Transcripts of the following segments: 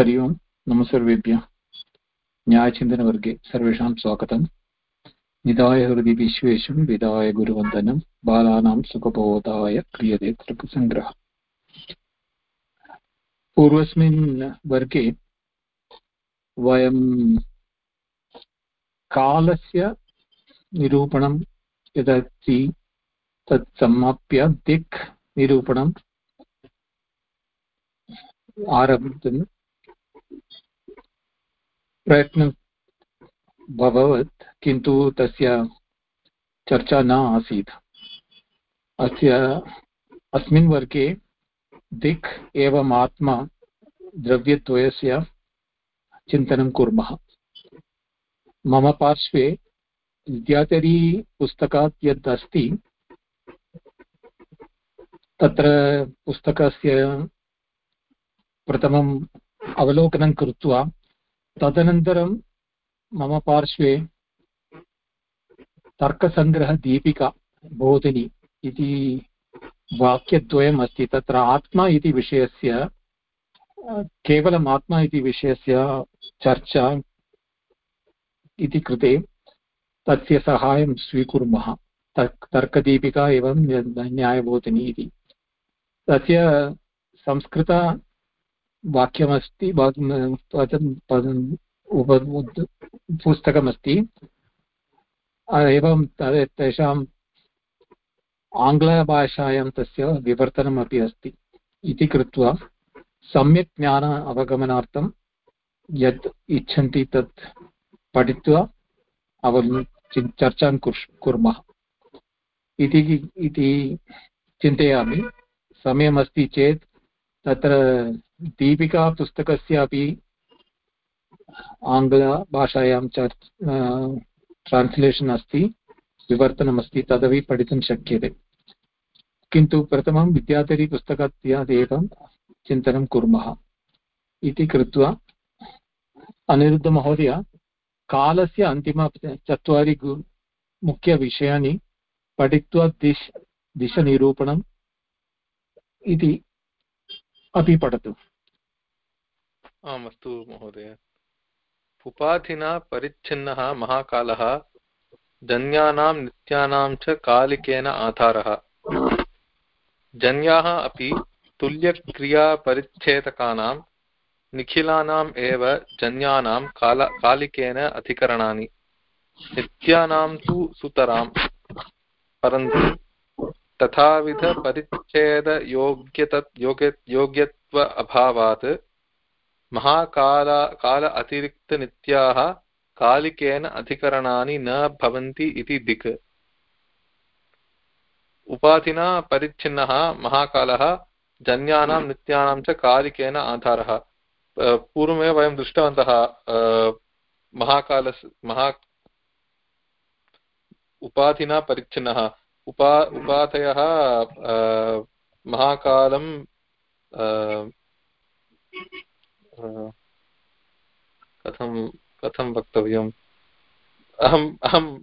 हरि ओम्। नमः सर्वेभ्यः। न्यायचिन्तनवर्गे सर्वेषां स्वागतम्। निधाय हृदि विश्वेशं विधाय गुरुवन्दनं। बालानां सुखबोधाय क्रियते तर्कसङ्ग्रहः पूर्वस्मिन् वर्गे वयं कालस्य निरूपणं यदस्ति तत् समाप्य दिक् निरूपणम् आरब्धं प्रयत्नं भवत् किन्तु तस्य चर्चा न आसीत्। अस्य, अस्मिन् वर्गे दिक् एवम् आत्मा द्रव्यद्वयस्य चिन्तनं कुर्मः। मम पार्श्वे विद्याधरी पुस्तकात् यत् अस्ति, तत्र पुस्तकस्य प्रथमम् अवलोकनं कृत्वा तदनन्तरं मम पार्श्वे तर्कसङ्ग्रहदीपिका बोधिनी इति वाक्यद्वयम् अस्ति तत्र आत्मा इति विषयस्य केवलम् आत्मा इति विषयस्य चर्चा इति कृते तस्य सहायं स्वीकुर्मः। तर्क तर्कदीपिका एवं न्यायबोधिनी इति। तस्य संस्कृत वाक्यमस्ति पुस्तकमस्ति। एवं तेषाम् आङ्ग्लभाषायां तस्य विवर्तनमपि अस्ति। इति कृत्वा सम्यक् ज्ञान अवगमनार्थं यत् इच्छन्ति तत् पठित्वा अवं चर्चां कुर्मः। इति चिन्तयामि। समयमस्ति चेत् तत्र दीपिकापुस्तकस्य अपि आङ्ग्लभाषायां चर्च् ट्रान्स्लेशन् अस्ति, विवर्तनमस्ति, तदपि पठितुं शक्यते। किन्तु प्रथमं विद्याधरीपुस्तकात् एव चिन्तनं कुर्मः। इति कृत्वा, अनिरुद्धमहोदय, कालस्य अन्तिम चत्वारि मुख्यविषयानि पठित्वा दिश्, दिशनिरूपणम् इति अपि पठतु। आम् अस्तु महोदय। उपाधिना परिच्छिन्नः महाकालः, जन्यानां नित्यानां च कालिकेन आधारः। जन्याः अपि तुल्यक्रियापरिच्छेदकानां निखिलानाम् एव जन्यानां काल, कालिकेन अधिकरणानि। नित्यानां तु सुतरां, परन्तु तथाविधपरिच्छेदयोग्यत योग्य, योग्यत्व अभावात् महाकाल, काल अतिरिक्तनित्याः कालिकेन अधिकरणानि न भवन्ति इति दिक्। उपाधिना परिच्छिन्नः महाकालः, जन्यानां नित्यानां च कालिकेन आधारः। पूर्वमेव वयं दृष्टवन्तः महाकालस्, महा, उपाधिना परिच्छिन्नः। उपा, उपाधयः महाकालं कथं कथं वक्तव्यम्? अहम्, अहं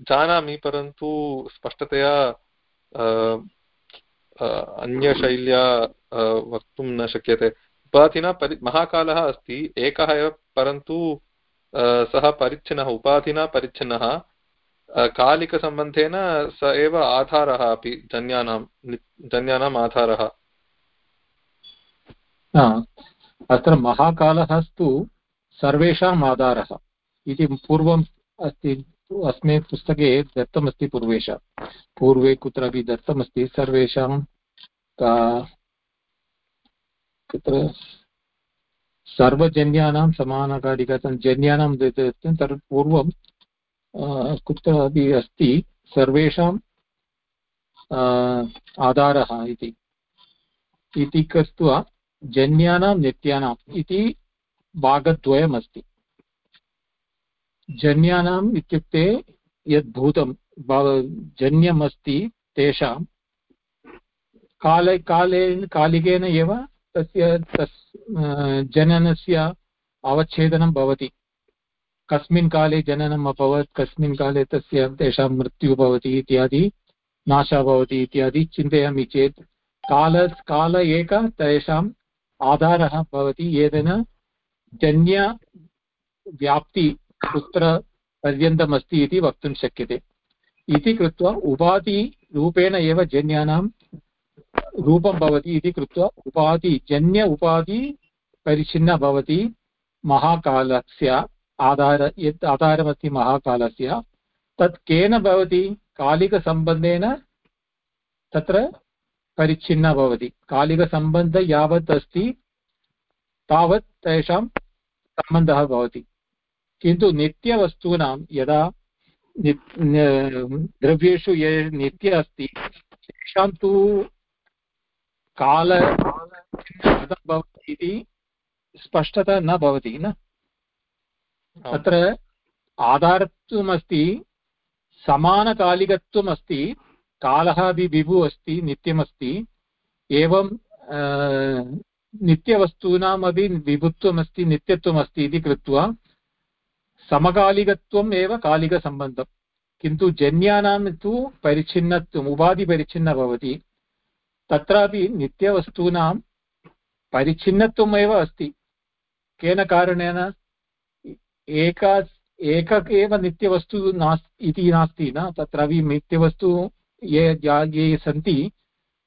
जानामि, परन्तु स्पष्टतया अन्यशैल्या वक्तुं न शक्यते। उपाधिना परि, महाकालः अस्ति, एकः एव, परन्तु सः परिच्छिन्नः, उपाधिना परिच्छिन्नः। कालिकसम्बन्धेन स एव आधारः अपि, जन्यानां जन्यानाम् आधारः। अत्र महाकालः तु सर्वेषाम् आधारः इति पूर्वम् अस्ति, अस्मिन् पुस्तके दत्तमस्ति पूर्वेषां। पूर्वे कुत्रापि दत्तमस्ति सर्वेषां तत्र सर्वजन्यानां समानकालिकं जन्यानां तत् पूर्वं कुत्रापि अस्ति सर्वेषाम् आधारः इति। इति कृत्वा जन्यानां नित्यानाम् इति भागद्वयमस्ति जन्यानाम् इत्युक्ते यद्भूतं जन्यमस्ति तेषां, काले काले, कालिकेन एव तस्य, तस् जननस्य अवच्छेदनं भवति। कस्मिन् काले जननम् अभवत्, कस्मिन् काले तस्य, तेषां मृत्युः भवति इत्यादि, नाशः भवति इत्यादि चिन्तयामि चेत् काल काल एक तेषाम् आधारः भवति येन जन्यव्याप्ति कुत्र पर्यन्तमस्ति इति वक्तुं शक्यते। इति कृत्वा उपाधिरूपेण एव जन्यानां रूपं भवति इति कृत्वा उपाधि, जन्य उपाधि परिच्छिन्न भवति महाकालस्य आधार यत् आधारमस्ति महाकालस्य, तत् केन भवति? कालिकसम्बन्धेन तत्र परिच्छिन्ना भवति कालिकसम्बन्ध यावत् अस्ति तावत् तेषां सम्बन्धः भवति। किन्तु नित्यवस्तूनां यदा द्रव्येषु ये नित्य अस्ति तेषां तु काल कथं भवति इति स्पष्टता न भवति न? तत्र आधारत्वमस्ति समानकालिकत्वम् अस्ति कालः अपि विभुः अस्ति, नित्यमस्ति। एवं नित्यवस्तूनामपि विभुत्वमस्ति, नित्यत्वमस्ति इति कृत्वा समकालिकत्वम् एव कालिकसम्बन्धं किन्तु जन्यानां तु परिच्छिन्नत्वम् उपाधिपरिच्छिन्न भवति। तत्रापि नित्यवस्तूनां परिच्छिन्नत्वम् एव अस्ति। केन कारणेन? एका, एक एव नित्यवस्तु नास्ति इति नास्ति न? तत्रापि नित्यवस्तु ये ये सन्ति।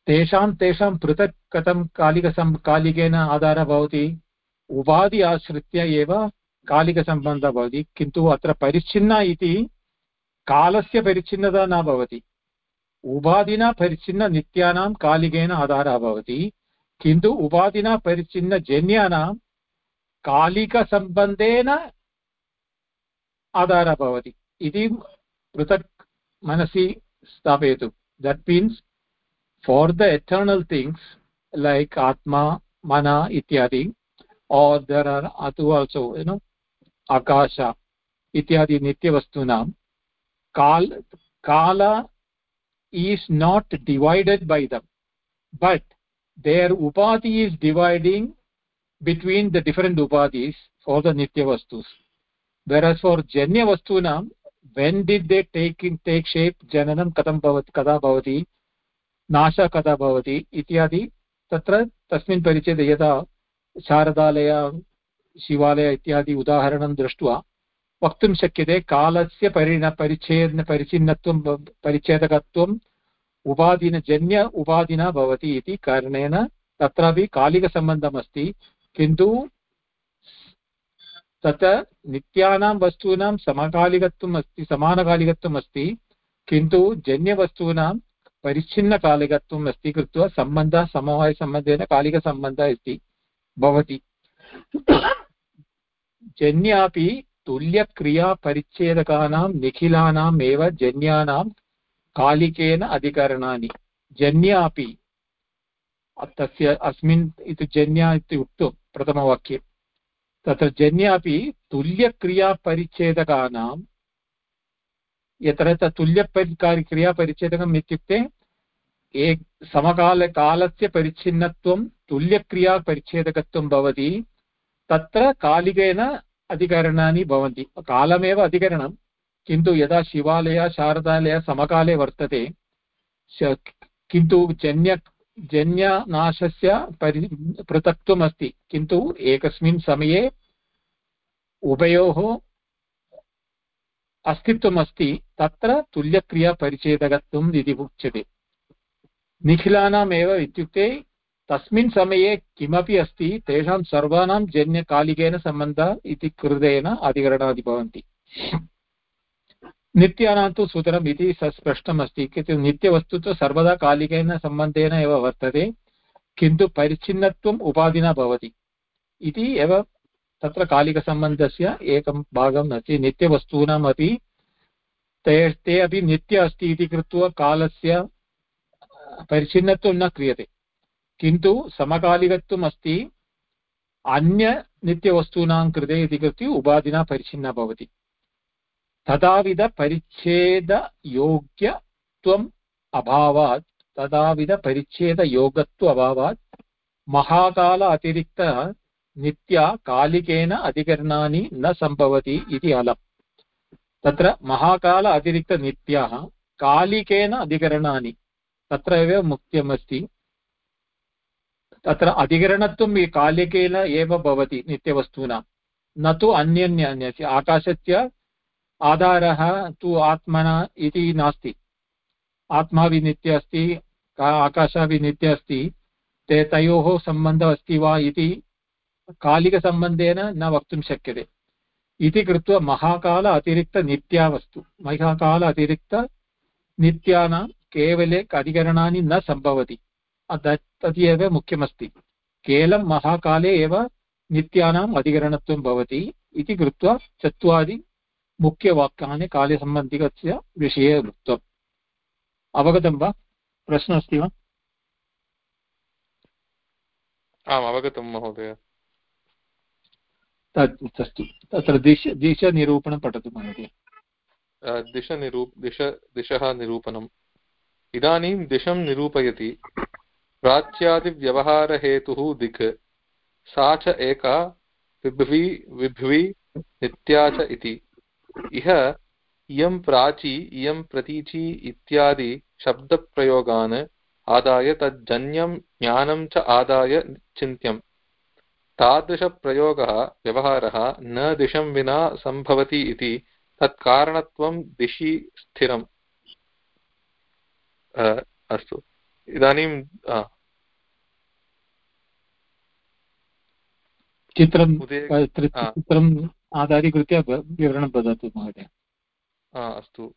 तेषां तेषां पृथक् कथं कालिकसं कालिकेन आधारः भवति? उपाधि आश्रित्य एव कालिकसम्बन्धः भवति। किन्तु अत्र परिच्छिन्ना इति कालस्य परिच्छिन्नता न भवति। उपाधिना परिच्छिन्ननित्यानां कालिकेन आधारः भवति। किन्तु उपाधिना परिच्छिन्नजन्यानां कालिकसम्बन्धेन आधारः भवति। इति पृथक् मनसि स्थापयतु that means for the eternal things like आत्मा मन इत्यादि or there are atu also you know akasha ityadi nityavastunam kal kala is not divided by them but their upadhi is dividing between the different upadhis for the nitya vastus whereas for janya vastunam when did they take in, take shape? Jananam katham bhavati kada bhavati, nasha kada bhavati, ityadi तत्र तस्मिन् परिचये यदा शारदालय शिवालय इत्यादि उदाहरणं दृष्ट्वा वक्तुं शक्यते कालस्य परिण परिच्छेद परिचिन्नत्वं परिच्छेदकत्वम् उपाधिनजन्य उपाधिना भवति इति कारणेन तत्रापि कालिकसम्बन्धमस्ति किन्तु तत् नित्यानां वस्तूनां समकालिकत्वम् अस्ति, समानकालिकत्वम् अस्ति, किन्तु जन्यवस्तूनां परिच्छिन्नकालिकत्वम् अस्ति कृत्वा सम्बन्धः समवायसम्बन्धेन कालिकसम्बन्धः अस्ति भवति। जन्यापि तुल्यक्रियापरिच्छेदकानां निखिलानाम् एव जन्यानां कालिकेन अधिकरणानि। जन्यापि, तस्य अस्मिन् इति जन्या इति उक्तं प्रथमवाक्ये। तत्र जन्यापि तुल्यक्रियापरिच्छेदकानां, यत्र तुल्यपरि, क्रियापरिच्छेदकम् इत्युक्ते, एक समकालकालस्य परिच्छिन्नत्वं, तुल्यक्रियापरिच्छेदकत्वं भवति, तत्र कालिकेन अधिकरणानि भवन्ति, कालमेव अधिकरणं, किन्तु यदा शिवालयः, शारदालयः समकाले वर्तते किन्तु जन्य जन्यनाशस्य परि पृथक्त्वम् अस्ति किन्तु एकस्मिन् समये उभयोः अस्तित्वमस्ति, तत्र तुल्यक्रियापरिच्छेदकत्वम् इति उच्यते। निखिलानामेव इत्युक्ते, तस्मिन् समये किमपि अस्ति, तेषां सर्वाणां जन्यकालिकेन सम्बन्धः इति कृतेन अधिकरणादि भवन्ति। नित्यानां तु सूत्रम् इति स्पष्टम् अस्ति किन्तु नित्यवस्तु तु सर्वदा कालिकेन सम्बन्धेन एव वर्तते, किन्तु परिच्छिन्नत्वम् उपाधिना भवति। इति एव तत्र कालिकसम्बन्धस्य एकं भागम् अस्ति। नित्यवस्तूनाम् ते ते अपि नित्य अस्ति इति कृत्वा कालस्य परिच्छिन्नत्वं न क्रियते। किन्तु समकालिकत्वम् अस्ति, अन्यनित्यवस्तूनां कृते इति कृत्वा उपाधिना परिच्छिन्ना भवति। तथाविधपरिच्छेदयोग्यत्वम् अभावात् तथाविधपरिच्छेदयोगत्व अभावात् महाकाल अतिरिक्त नित्या कालिकेन अधिकरणानि न सम्भवति इति अलम् तत्र महाकाल अतिरिक्तनित्याः कालिकेन अधिकरणानि तत्र एव मुख्यमस्ति तत्र अधिकरणत्वं कालिकेन एव भवति नित्यवस्तूनां, न तु अन्यन्य अन्यस्य आकाशस्य आधारः तु आत्मना इति नास्ति। आत्मा विनित्य अस्ति आकाशः विनित्य अस्ति, ते तयोः सम्बन्धः अस्ति वा इति कालिकसम्बन्धेन न वक्तुं शक्यते। इति कृत्वा महाकाल अतिरिक्तनित्या वस्तु महाकाल अतिरिक्तनित्यानां केवले अधिकरणानि न सम्भवति। तदेव मुख्यमस्ति। केवलं महाकाले एव नित्यानाम् अधिकरणत्वं भवति इति कृत्वा चत्वारि मुख्यवाक्यानि कालसम्बन्धिकस्य विषये उक्तम्। अवगतं वा? प्रश्नः अस्ति वा? आम् अवगतं महोदय। अस्तु तत्र दिश दिशनिरूपणं पठतु महोदय। दिशनिरूप दिश दिशः निरूपणम्। इदानीं दिशं निरूपयति। प्राच्यादिव्यवहारहेतुः दिक्। सा च एका विभ्वी विभ्वी नित्या च इति। इह इयं प्राची इयं प्रतीची इत्यादि शब्दप्रयोगान् आदाय तज्जन्यं ज्ञानं च आदाय चिन्त्यम्। तादृशप्रयोगः व्यवहारः न दिशं विना सम्भवति इति तत्कारणत्वं दिशि स्थिरम्। अस्तु। इदानीं चित्रं चित्रम् आधारीकृत्य विवरणं ददातु महोदय। अस्तु।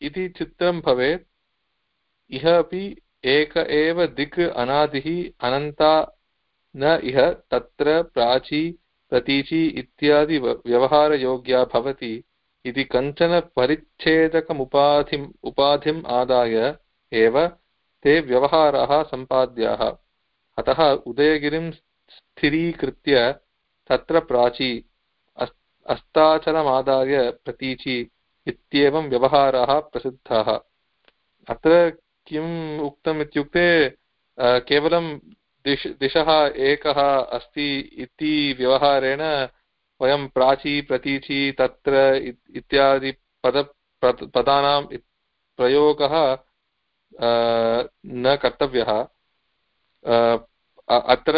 इति चित्रं भवेत्। इह अपि एक एव दिक् अनादिः अनन्ता न इह तत्र प्राची प्रतीची इत्यादि व्यवहारयोग्या भवति इति कञ्चन परिच्छेदकमुपाधिम् उपाधिम् आदाय एव ते व्यवहाराः सम्पाद्याः। अतः उदयगिरिं स्थिरीकृत्य तत्र प्राची अस्ताचलमादाय प्रतीचि इत्येवं व्यवहाराः प्रसिद्धाः। अत्र किम् उक्तम् इत्युक्ते केवलं दिश, दिशः एकः अस्ति इति व्यवहारेण वयं प्राची, प्रतीची, तत्र इत्यादि पद पदानां प्रयोगः न कर्तव्यः। अत्र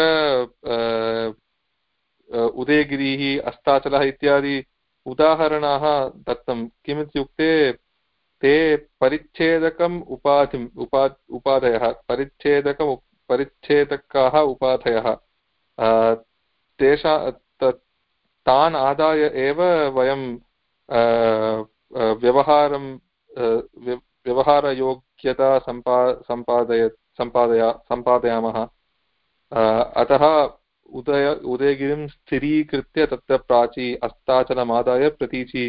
उदयगिरिः अस्ताचलः इत्यादि उदाहरणाः दत्तं किमित्युक्ते ते परिच्छेदकम् उपाधिम्, उपा, उपाधयः, परिच्छेदकम् परिच्छेदकाः उपाधयः। तेषा तान् आदाय एव वयं व्यवहारं व्यवहारयोग्यता सम्पा, सम्पादय, सम्पादया, सम्पादयामः। अतः उदय, उदयगिरिं स्थिरीकृत्य तत्र प्राची अस्ताचलमादाय प्रतीचि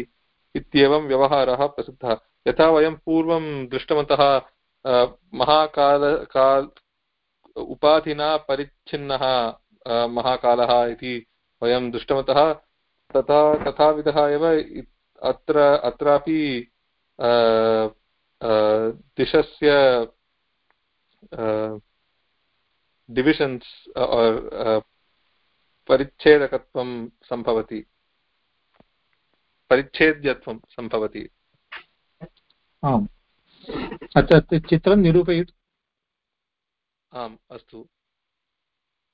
इत्येवं व्यवहारः प्रसिद्धः। यथा वयं पूर्वं दृष्टवन्तः महाकाल, काल, उपाधिना परिच्छिन्नः महाकालः इति वयं दृष्टवन्तः। तथा, तथाविधः एव अत्र, अत्रापि दिशस्य डिविशन्स् परिच्छेदकत्वं सम्भवति। परिच्छेद्यत्वं सम्भवति। आम्। अत्र चित्रं निरूपयतु। आम् अस्तु।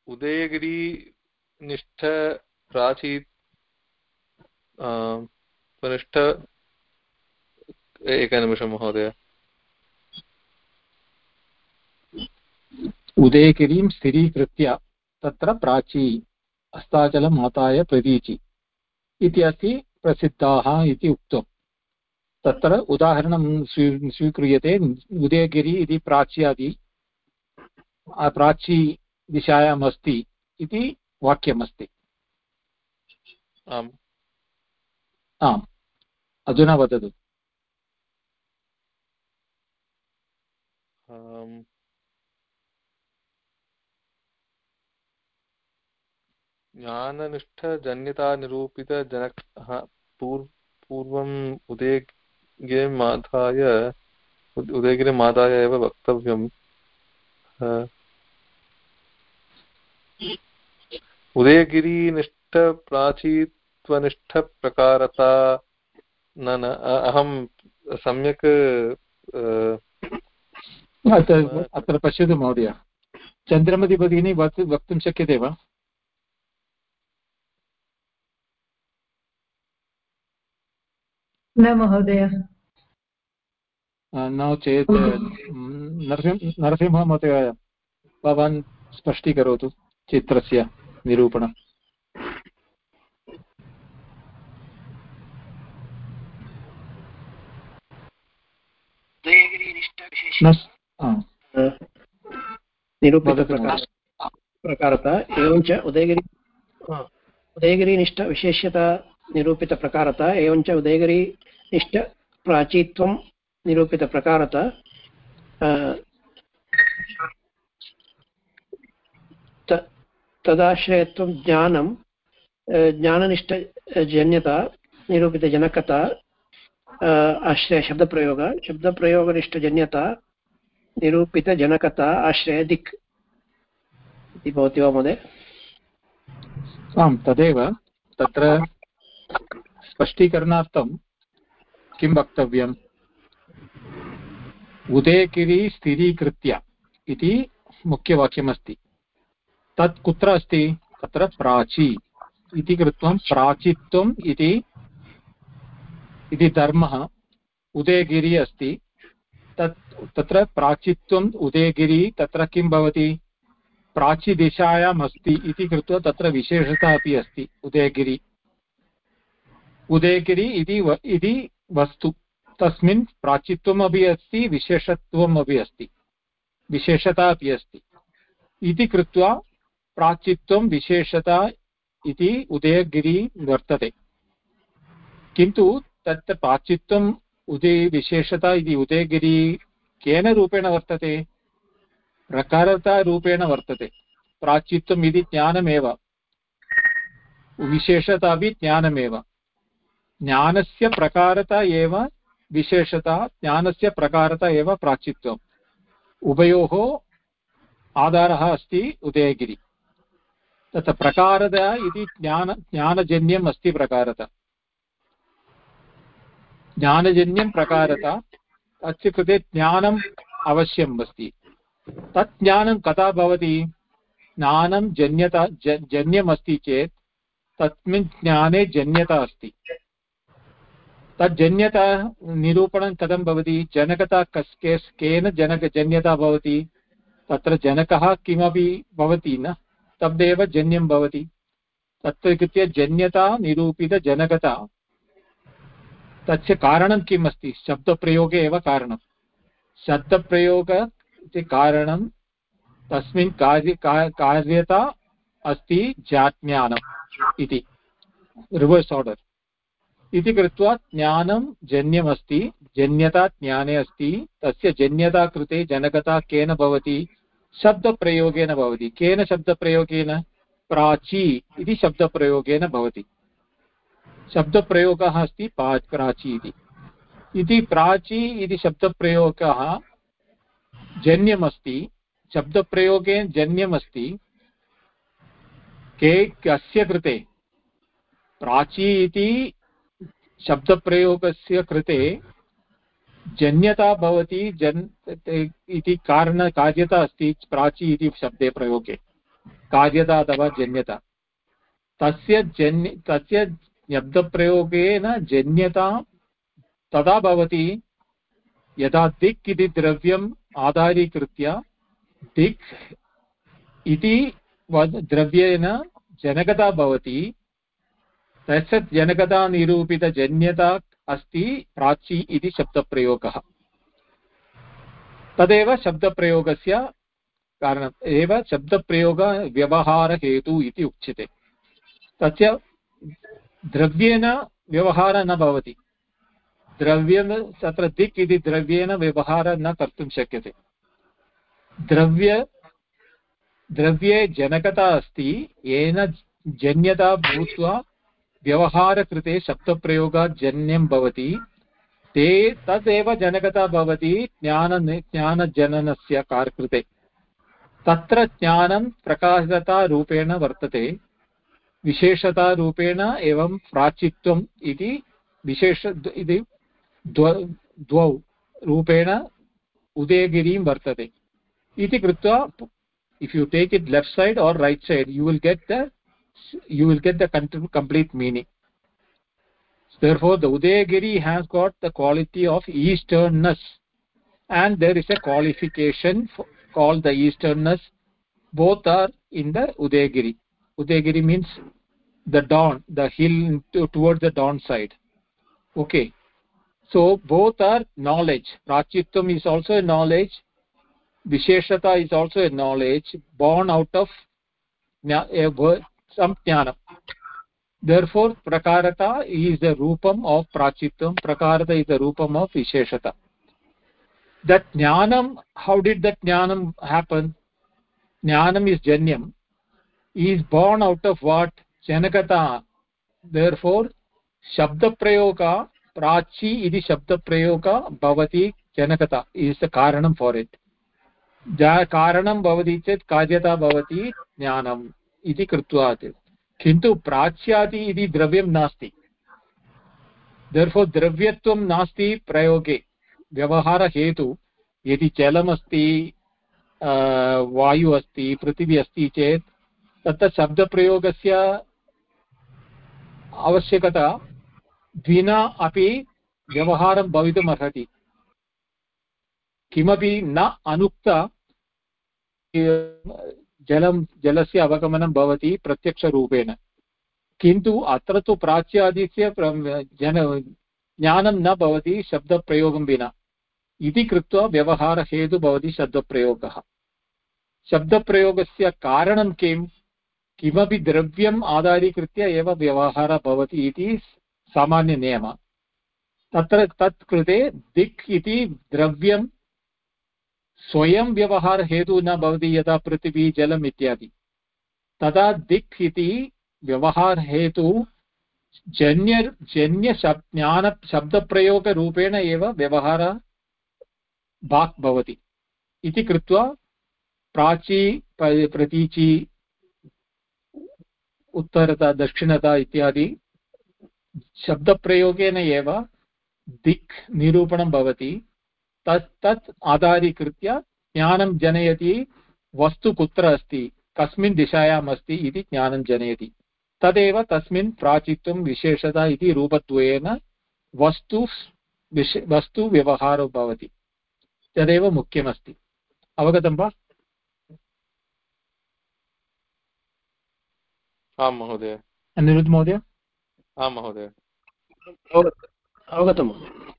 उदयगिरिनिष्ठ प्राची पुनश्च एकनिमिषं महोदय। उदयगिरिं स्थिरीकृत्य तत्र प्राची अस्ताचलमाताय प्रतीचि इति अस्ति प्रसिद्धाः इति उक्तम्। तत्र उदाहरणं स्वी स्वीक्रियते उदयगिरि इति प्राच्यादि प्राची दिशायाम् अस्ति इति वाक्यमस्ति। आम्। आम्। अधुना वदतु। ज्ञाननिष्ठजन्यतानिरूपितजनक पूर् पूर्वम् उदयगिरिम् आदाय उदयगिरिम् आदाय एव वक्तव्यम्। उदयगिरिनिष्ठप्राचीत्वनिष्ठप्रकारता न न अहं सम्यक् अत्र पश्यतु महोदय। चन्द्रमति भगिनी वक्तुं शक्यते वा? न महोदय। नो चेत् नरसिंह नरसिंहमहोदय भवान् स्पष्टीकरोतु चित्रस्य निरूपणम्। निरूपितप्रकारता एवञ्च उदयगिरि उदयगिरिनिष्ठविशेष्यता निरूपितप्रकारता एवञ्च उदयगिरिनिष्ठप्राचीत्वं निरूपितप्रकारता तदाश्रयत्वं ज्ञानं ज्ञाननिष्ठजन्यता निरूपितजनकता आश्रय शब्दप्रयोग शब्दप्रयोगनिष्ठजन्यता निरूपितजनकता आश्रय दिक् इति भवति वा महोदय? आं तदेव, तत्र स्पष्टीकरणार्थं किं वक्तव्यम्? उदयगिरि स्थिरीकृत्य इति मुख्यवाक्यमस्ति। तत् कुत्र अस्ति? तत्र प्राची इति कृत्वा प्राचित्वम् इति इति धर्मः उदयगिरि अस्ति। तत् तत्र प्राचित्वम् उदयगिरि तत्र किं भवति? प्राचीदिशायाम् अस्ति इति कृत्वा तत्र विशेषता अपि अस्ति उदयगिरि। उदयगिरि इति वस्तु। तस्मिन् प्राचित्वम् अपि अस्ति विशेषत्वम् अपि अस्ति। विशेषता अपि अस्ति। इति कृत्वा प्राचित्वं विशेषता इति उदयगिरि वर्तते। किन्तु तत् प्राचित्वम् उदयविशेषता इति उदयगिरि केन रूपेण वर्तते? प्रकारतारूपेण वर्तते। प्राचित्वम् इति ज्ञानमेव। विशेषता अपि ज्ञानमेव। ज्ञानस्य प्रकारता एव विशेषता, ज्ञानस्य प्रकारता एव प्राचित्वम्। उभयोः आधारः अस्ति उदयगिरि। तत्र प्रकारता इति ज्ञान, ज्ञानजन्यम् अस्ति प्रकारता। ज्ञानजन्यं प्रकारता तस्य कृते ज्ञानम् अवश्यम् अस्ति। तत् ज्ञानं कदा भवति? ज्ञानं जन्यता जन्यमस्ति चेत्, तस्मिन् ज्ञाने जन्यता अस्ति। तज्जन्यता निरूपणं कथं भवति? जनकता कस् केस् केन जनकजन्यता भवति? तत्र जनकः किमपि भवति न? तदेव जन्यं भवति। तत्र कृत्य जन्यता निरूपितजनकता तस्य कारणं किम् अस्ति? शब्दप्रयोगे एव कारणं। शब्दप्रयोग इति कारणं तस्मिन् कार्य कार्यता अस्ति जाज्ञानम् इति। Reverse order. इति कृत्वा ज्ञानं जन्यमस्ति, जन्यता ज्ञाने अस्ति, तस्य जन्यता कृते जनकता केन भवति, शब्दप्रयोगेन भवति। केन शब्दप्रयोगेन? प्राची इति शब्दप्रयोगेन भवति। शब्दप्रयोगः अस्ति प्राची इति। इति प्राची इति शब्दप्रयोगः जन्यमस्ति, शब्दप्रयोगे जन्यमस्ति, के, कस्य कृते? प्राची इति शब्दप्रयोगस्य कृते जन्यता भवति, जन् इति कारण, कार्यता अस्ति, प्राची इति शब्दे प्रयोगे। कार्यता अथवा जन्यता। तस्य जन्य तस्य शब्दप्रयोगेन जन्यता तदा भवति यदा दिक् इति द्रव्यम् आधारीकृत्य दिक् इति द्रव्येन जनकता भवति तस्य जनकता निरूपितजन्यता अस्ति प्राची इति शब्दप्रयोगः। तदेव शब्दप्रयोगस्य कारणम्, एव शब्दप्रयोगव्यवहारहेतु इति उच्यते। तस्य द्रव्येन व्यवहारः न भवति। द्रव्यं तत्र दिक् इति द्रव्येन व्यवहारः न कर्तुं शक्यते। द्रव्य, द्रव्ये जनकता अस्ति, येन जन्यता भूत्वा व्यवहारकृते शब्दप्रयोगात् जन्यं भवति। ते तदेव जनकता भवति ज्ञान ज्ञानजननस्य कृते तत्र ज्ञानं प्रकाशतारूपेण वर्तते। विशेषतारूपेण एवं प्राचित्वम् इति विशेष इति द्वौ रूपेण उदयगिरिं वर्तते। इति कृत्वा if you take it left side or right side you will get the you will get the complete meaning. Therefore the udayagiri has got the quality of easternness. And there is a qualification for, called the easternness. Both are in the udayagiri. Udayagiri means the dawn the hill to, towards the dawn side. Okay. So both are knowledge. Prachitvam is also a knowledge. Visheshata is also a knowledge born out of some jnana therefore prakarata is the rupam of prachitvam prakarata is the rupam of visheshata that jnanam how did that jnanam happen jnanam is janyam is born out of what janakata therefore shabdaprayoga प्राची इति शब्दप्रयोग भवति जनकता is the कारणं for it कारणं भवति चेत् कार्यता भवति ज्ञानम् इति कृत्वा किन्तु प्राच्यादि इति द्रव्यं नास्ति। दर्फोर् द्रव्यत्वं नास्ति प्रयोगे। व्यवहारहेतु, यदि जलमस्ति वायु अस्ति, पृथिवी अस्ति चेत्, तत्र शब्दप्रयोगस्य आवश्यकता विना अपि व्यवहारं भवितुम् अर्हति। किमपि न अनुक्त जलं, जलस्य अवगमनं भवति प्रत्यक्षरूपेण। किन्तु अत्र तु प्राच्यादिस्य जन, ज्ञानं न भवति शब्दप्रयोगं विना। इति कृत्वा व्यवहारहेतु भवति शब्दप्रयोगः। शब्दप्रयोगस्य कारणं किं? किमपि द्रव्यम् आधारीकृत्य एव व्यवहारः भवति इति सामान्यनियमः। तत्र तत् कृते दिक् इति द्रव्यं स्वयं व्यवहारहेतुः न भवति यथा पृथिवी जलम् इत्यादि तदा दिक् इति व्यवहारहेतुः जन्य जन्यशब् ज्ञान शब्दप्रयोगरूपेण एव व्यवहारः वाक् भवति इति कृत्वा प्राची प्रतीची उत्तरता दक्षिणता इत्यादि शब्दप्रयोगेन एव दिक् निरूपणं भवति तत् तत् आधारीकृत्य ज्ञानं जनयति वस्तु कुत्र अस्ति कस्मिन् दिशायाम् अस्ति इति ज्ञानं जनयति। तदेव तस्मिन् प्राचित्वं विशेषता इति रूपद्वयेन वस्तु विश वस्तुव्यवहारो भवति। तदेव मुख्यमस्ति। अवगतं वा? आं महोदय। अनिरुद्ध महोदय? आं महोदय। अवगतं महोदय।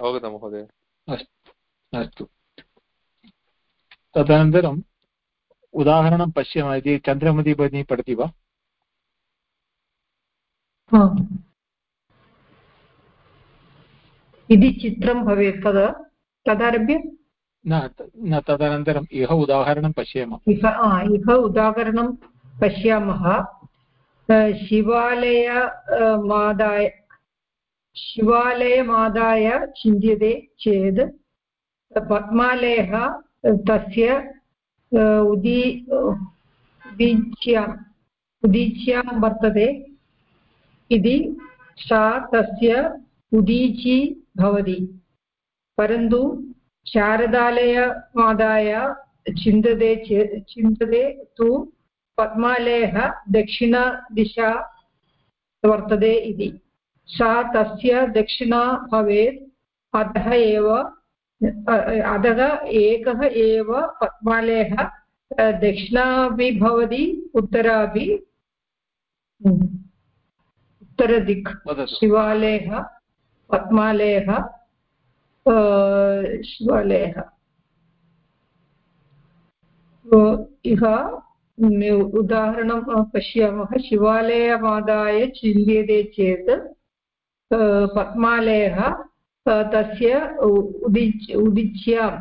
अवगतं महोदय। अस्तु। तदनन्तरम् उदाहरणं पश्यामः इति चन्द्रमती भगिनी पठति वा? इति चित्रं भवेत् तदा। तदारभ्य? न न तदनन्तरम् इह उदाहरणं पश्यामः। इह इह उदाहरणं पश्यामः। शिवालय मादाय शिवालयमादाय चिन्त्यते चेत् पद्मालयः तस्य उदी उदीच्याम् उदीच्यां वर्तते। इति सा तस्य उदीची भवति। परन्तु शारदालयमादाय चिन्तते चिन्तते तु पद्मालयः दक्षिणदिशा वर्तते इति। सा तस्य दक्षिणा भवेत्, अतः एव अतः एकः एव पद्मालयः दक्षिणा अपि भवति उत्तरा अपि उत्तरदिक् शिवालयः पद्मालयः शिवालयः। इह उदाहरणं पश्यामः। शिवालयमादाय चिन्त्यते चेत् पद्मालयः तस्य उदिच् उदिच्याम्।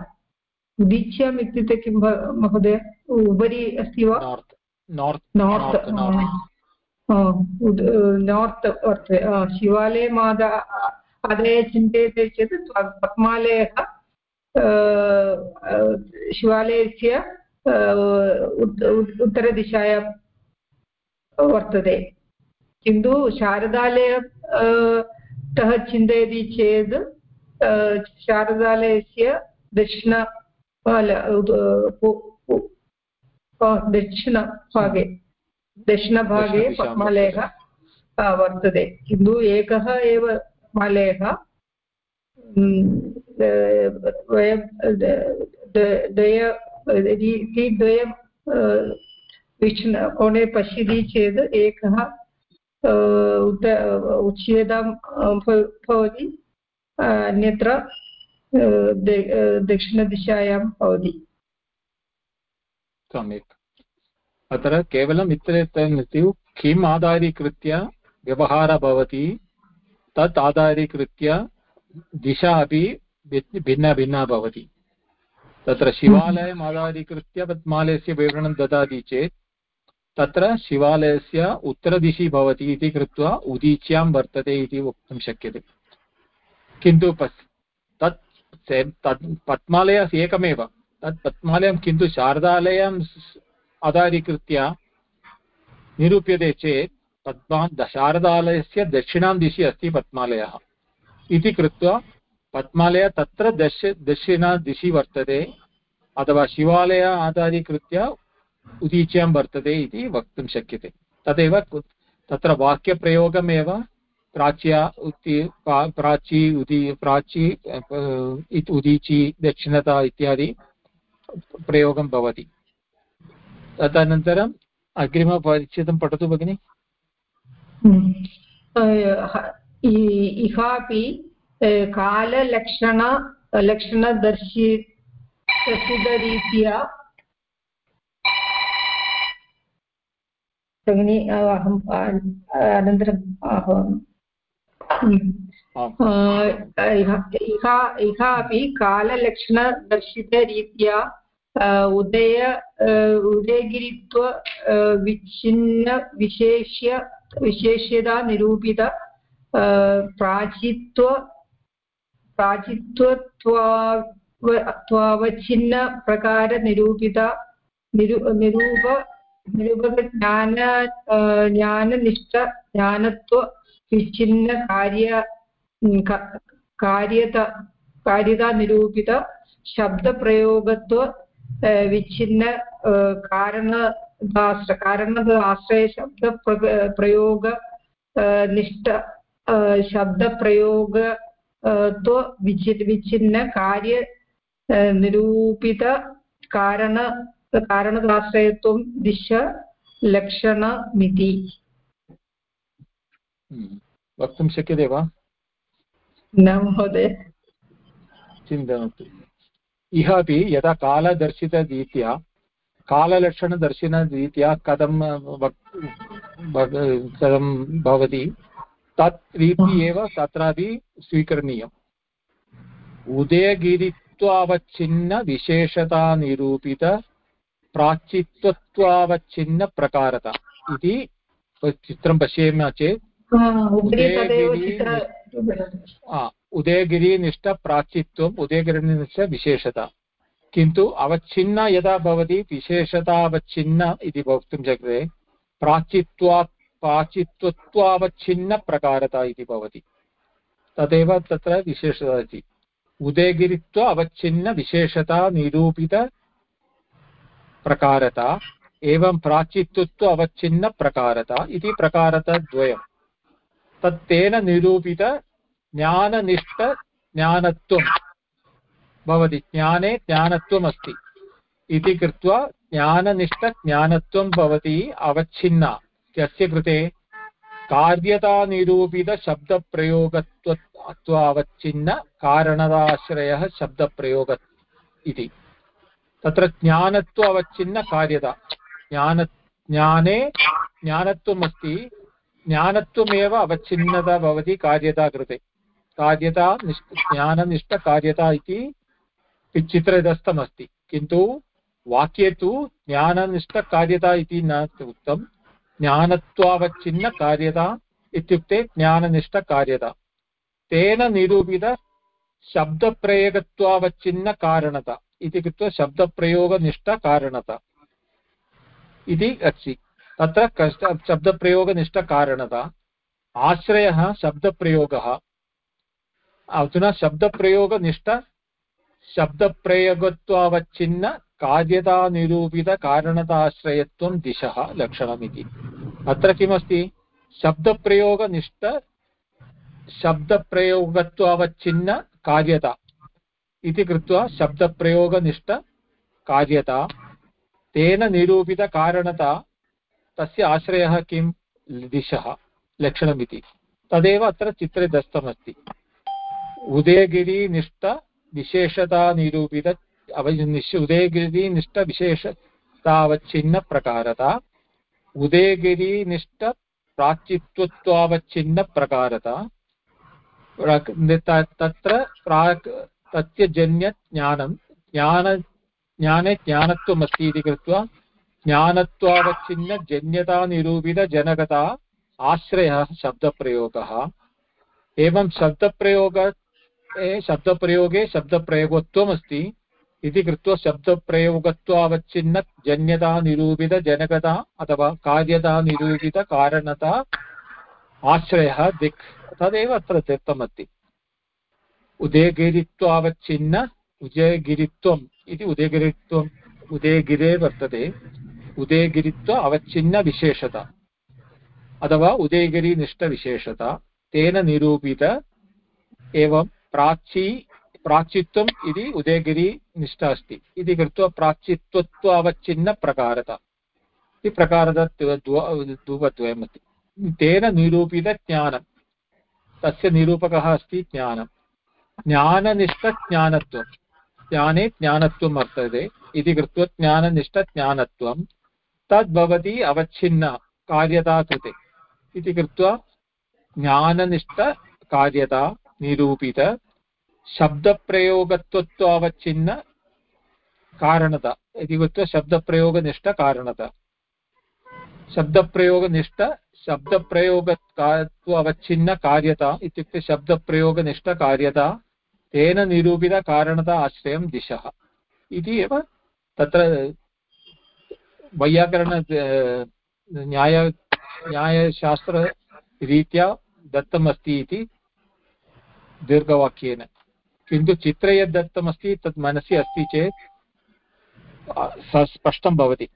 उदिच्याम् इत्युक्ते किं महोदय? उपरि अस्ति वा? नार्त्। नार्त्। वर्तते शिवालयमादा आदाय चिन्तयते चेत् पद्मालयः शिवालयस्य उत्तरदिशायां वर्तते। किन्तु शारदालय तः चिन्तयति चेत् शारदालयस्य दक्षिण दक्षिणभागे दक्षिणभागे पद्मालयः वर्तते। किन्तु एकः एव मालयः वयं द्वय द्वयं वीक्षणकोणे पश्यति चेत् एकः उत उच्छेदं भवति अन्यत्र दक्षिणदिशायां भवति सम्यक्। अत्र केवलम् इत्येतत् किम् आधारीकृत्य व्यवहारः भवति, तत् आधारीकृत्य दिशा अपि भिन्ना भिन्ना भवति। तत्र शिवालयम् आधारीकृत्य पद्मालयस्य विवरणं ददाति चेत् तत्र शिवालयस्य उत्तरदिशि भवति इति कृत्वा उदीच्यां वर्तते इति वक्तुं शक्यते। किन्तु तत् तत् पद्मालयः एकमेव। तत् पद्मालयं किन्तु शारदालयम् आधारीकृत्य निरूप्यते चेत् पद्मा शारदालयस्य दक्षिणां दिशि अस्ति पद्मालयः। इति कृत्वा पद्मालय तत्र दश, दक्षिणदिशि वर्तते। अथवा शिवालय आधारीकृत्य उदीच्यां वर्तते इति वक्तुं शक्यते। तदेव तत्र वाक्यप्रयोगमेव प्राच्या उति प्राची उदी प्राची उदीची, दक्षिणता इत्यादि प्रयोगं भवति। तदनन्तरम् अग्रिमपरिच्छेदं पठतु भगिनि। इहापि काललक्षण लक्षणदर्शि दर्शितरीत्या भगिनि अहम् अनन्तरम् आह्वामि इहा इहा अपि काललक्षणदर्शितरीत्या उदय उदयगिरित्व विच्छिन्न विशेष्य विशेष्यता निरूपित प्राचित्व प्राचित्वत्वावच्छिन्नप्रकारनिरूपित निरू निरूप निरूपकज्ञान ज्ञाननिष्ठ ज्ञानत्व विच्छिन्नकार्य कार्यता कार्यता निरूपित शब्दप्रयोगत्व विच्छिन्न कारणदाश्र कारणद आश्रयशब्द प्रयोग निष्ठ शब्दप्रयोग तो विचि विच्छिन्न कार्य निरूपित कारण कारणदाश्रयत्वं दिश लक्षणमिति। हम्म। वक्तुं शक्यते वा? न महोदय। चिन्तयतु इह अपि यदा कालदर्शितरीत्या काललक्षणदर्शनरीत्या कथं कथं भवति तत् रीति एव तत्रापि स्वीकरणीयम्। उदयगिरित्वावच्छिन्नविशेषतानिरूपित प्राचित्वत्वावच्छिन्नप्रकारता इति चित्रं पश्यामः चेत् उदयगिरिनिष्ठप्राचित्वम् उदयगिरिनिष्ठ विशेषता। किन्तु अवच्छिन्न यदा भवति विशेषतावच्छिन्न इति वक्तुं शक्यते। प्राचित्वात् प्राचित्वत्वावच्छिन्नप्रकारता इति भवति। तदेव तत्र विशेषता इति उदयगिरित्व अवच्छिन्नविशेषता निरूपितप्रकारता एवं प्राचित्वत्व अवच्छिन्नप्रकारता इति प्रकारतद्वयम् तत् तेन निरूपित ज्ञाननिष्ठ ज्ञानत्वं। भवति, ज्ञाने अस्ति इति कृत्वा ज्ञाननिष्ठज्ञानत्वं भवति अवच्छिन्ना। कस्य कृते कार्यतानिरूपितशब्दप्रयोगत्वावच्छिन्न कारणदाश्रयः शब्दप्रयोग इति। तत्र ज्ञानत्व अवच्छिन्न कार्यता। ज्ञान ज्ञाने ज्ञानत्वम् अस्ति ज्ञानत्वमेव अवच्छिन्नता भवति कार्यता कृते। कार्यता निष्ठ ज्ञाननिष्ठकार्यता इति चित्रदस्तमस्ति किन्तु वाक्ये तु ज्ञाननिष्ठकार्यता इति न उक्तं। ज्ञानत्वावच्छिन्नकार्यता इत्युक्ते ज्ञाननिष्ठकार्यता तेन निरूपित शब्दप्रयोगत्वावच्छिन्नकारणता इति कृत्वा शब्दप्रयोगनिष्ठकारणता। इति अस्ति। तत्र कष्ट, शब्दप्रयोगनिष्ठकारणता, आश्रयः शब्दप्रयोगः। अधुना शब्दप्रयोगनिष्ठ शब्दप्रयोगत्वावच्छिन्न कार्यतानिरूपितकारणताश्रयत्वं दिशः लक्षणम् इति अत्र किमस्ति? शब्दप्रयोगनिष्ठ शब्दप्रयोगत्वावच्छिन्न कार्यता इति कृत्वा शब्दप्रयोगनिष्ठ कार्यता तेन निरूपितकारणता तस्य आश्रयः किं दिशः, लक्षणमिति। तदेव अत्र चित्रे दत्तमस्ति। उदयगिरिनिष्ठविशेषतानिरूपित उदयगिरिनिष्ठविशेषतावच्छिन्नप्रकारता उदयगिरिनिष्ठप्राचित्वत्वावच्छिन्नप्रकारता तत्र प्राक् तथ्यजन्यज्ञानं ज्ञान ज्ञाने ज्ञानत्वमस्ति इति कृत्वा ज्ञानत्वावच्छिन्नजन्यतानिरूपितजनकता आश्रयः शब्दप्रयोगः। एवं शब्दप्रयोग शब्दप्रयोगे शब्दप्रयोगत्वमस्ति इति कृत्वा शब्दप्रयोगत्वावच्छिन्नजन्यतानिरूपितजनकता अथवा कार्यतानिरूपितकारणता आश्रयः दिक् तदेव अत्र दत्तमस्ति। उदयगिरित्वावच्छिन्न उदयगिरित्वम् इति उदयगिरित्वम्, उदयगिरे वर्तते। उदयगिरित्व अवच्छिन्नविशेषता अथवा उदयगिरिनिष्ठविशेषता तेन निरूपित एवं प्राची, प्राचित्वम् इति उदयगिरिनिष्ठा अस्ति। इति कृत्वा प्राचित्वत्व अवच्छिन्नप्रकारता इति प्रकारद्वयमस्ति तेन निरूपितज्ञानं तस्य निरूपकः अस्ति ज्ञानं ज्ञाननिष्ठज्ञानत्वं। ज्ञाने ज्ञानत्वं वर्तते। इति कृत्वा ज्ञाननिष्ठज्ञानत्वं तद्भवति अवच्छिन्न कार्यता कृते। इति कृत्वा ज्ञाननिष्ठकार्यता निरूपित शब्दप्रयोगत्वत्वावच्छिन्न कारणता। इति कृत्वा शब्दप्रयोगनिष्ठकारणता शब्दप्रयोगनिष्ठ शब्दप्रयोगत्वावच्छिन्नकार्यता इत्युक्ते शब्दप्रयोगनिष्ठकार्यता तेन निरूपितकारणता आश्रयं दिशः। इति एव तत्र वैयाकरण न्याय, न्यायशास्त्ररीत्या दत्तमस्ति इति दीर्घवाक्येन। किन्तु चित्रे यद् दत्तमस्ति तत् मनसि अस्ति चेत् स्पष्टं भवति।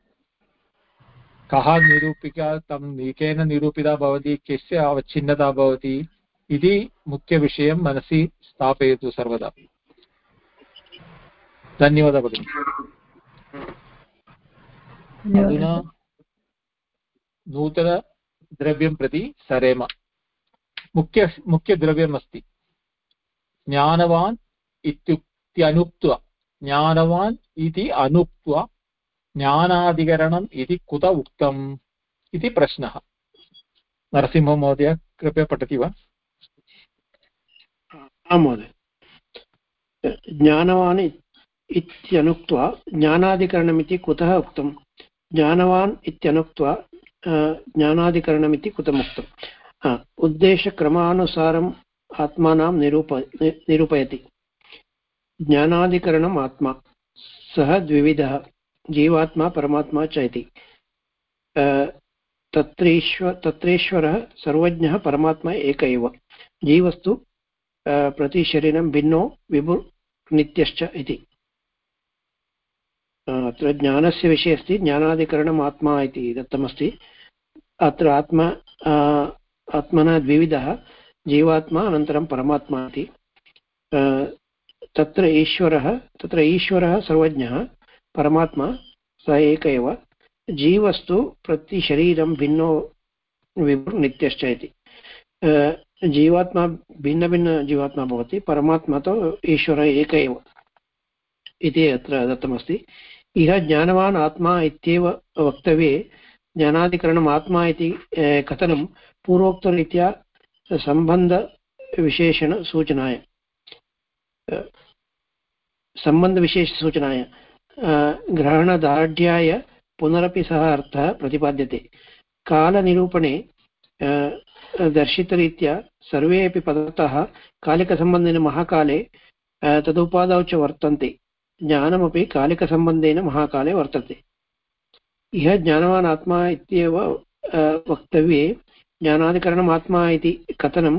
कः निरूपिका, तं केन निरूपिता भवति, कस्य अवच्छिन्नता भवति इति मुख्यविषयं मनसि स्थापयतु सर्वदा। धन्यवादः भगिनि। अधुना नूतनद्रव्यं प्रति सरेम। मुख्य मुख्यद्रव्यमस्ति। ज्ञानवान् इत्युक्त्यनुक्त्वा ज्ञानवान् इति अनुक्त्वा ज्ञानाधिकरणम् इति कुत उक्तम् इति प्रश्नः। नरसिंहमहोदय कृपया पठति वा? आं महोदय ज्ञानवान् इत्यनुक्त्वा ज्ञानाधिकरणमिति कुतः उक्तं ज्ञानवान् इत्यनुक्त्वा ज्ञानाधिकरणमिति कुतमुक्तम् उद्देशक्रमानुसारम् आत्मानां निरूप निरूपयति। ज्ञानाधिकरणम् आत्मा, सः द्विविधः, जीवात्मा, परमात्मा च इति। तत्रेश्व, तत्रेश्वरः, सर्वज्ञः, परमात्मा एक एव। जीवस्तु प्रतिशरीरं भिन्नो विभुर्नित्यश्च इति। अत्र ज्ञानस्य विषये अस्ति, ज्ञानाधिकरणम् आत्मा इति दत्तमस्ति। अत्र आत्मा आत्मनः द्विविधः, जीवात्मा, अनन्तरं परमात्मा इति। तत्र ईश्वरः तत्र ईश्वरः सर्वज्ञः, परमात्मा, स एक एव। जीवस्तु प्रतिशरीरं भिन्नो विभुर्नित्यश्च इति। जीवात्मा भिन्नभिन्नजीवात्मा भवति, परमात्मा तु ईश्वरः एक एव। इति अत्र दत्तमस्ति। इह ज्ञानवान् आत्मा इत्येव वक्तव्ये। ज्ञानाधिकरणम् आत्मा इति कथनं पूर्वोक्तरीत्या सम्बन्धविशेषणसूचनाय। सम्बन्धविशेषसूचनाय ग्रहणदार्ढ्याय पुनरपि सः अर्थः प्रतिपाद्यते। कालनिरूपणे दर्शितरीत्या सर्वे अपि पदार्थाः कालिकसम्बन्धेन महाकाले तदुपादौ च वर्तन्ते। ज्ञानमपि कालिकसम्बन्धेन महाकाले वर्तते। इह ज्ञानवान् आत्मा इत्येव वक्तव्ये। ज्ञानाधिकरणम् आत्मा इति कथनं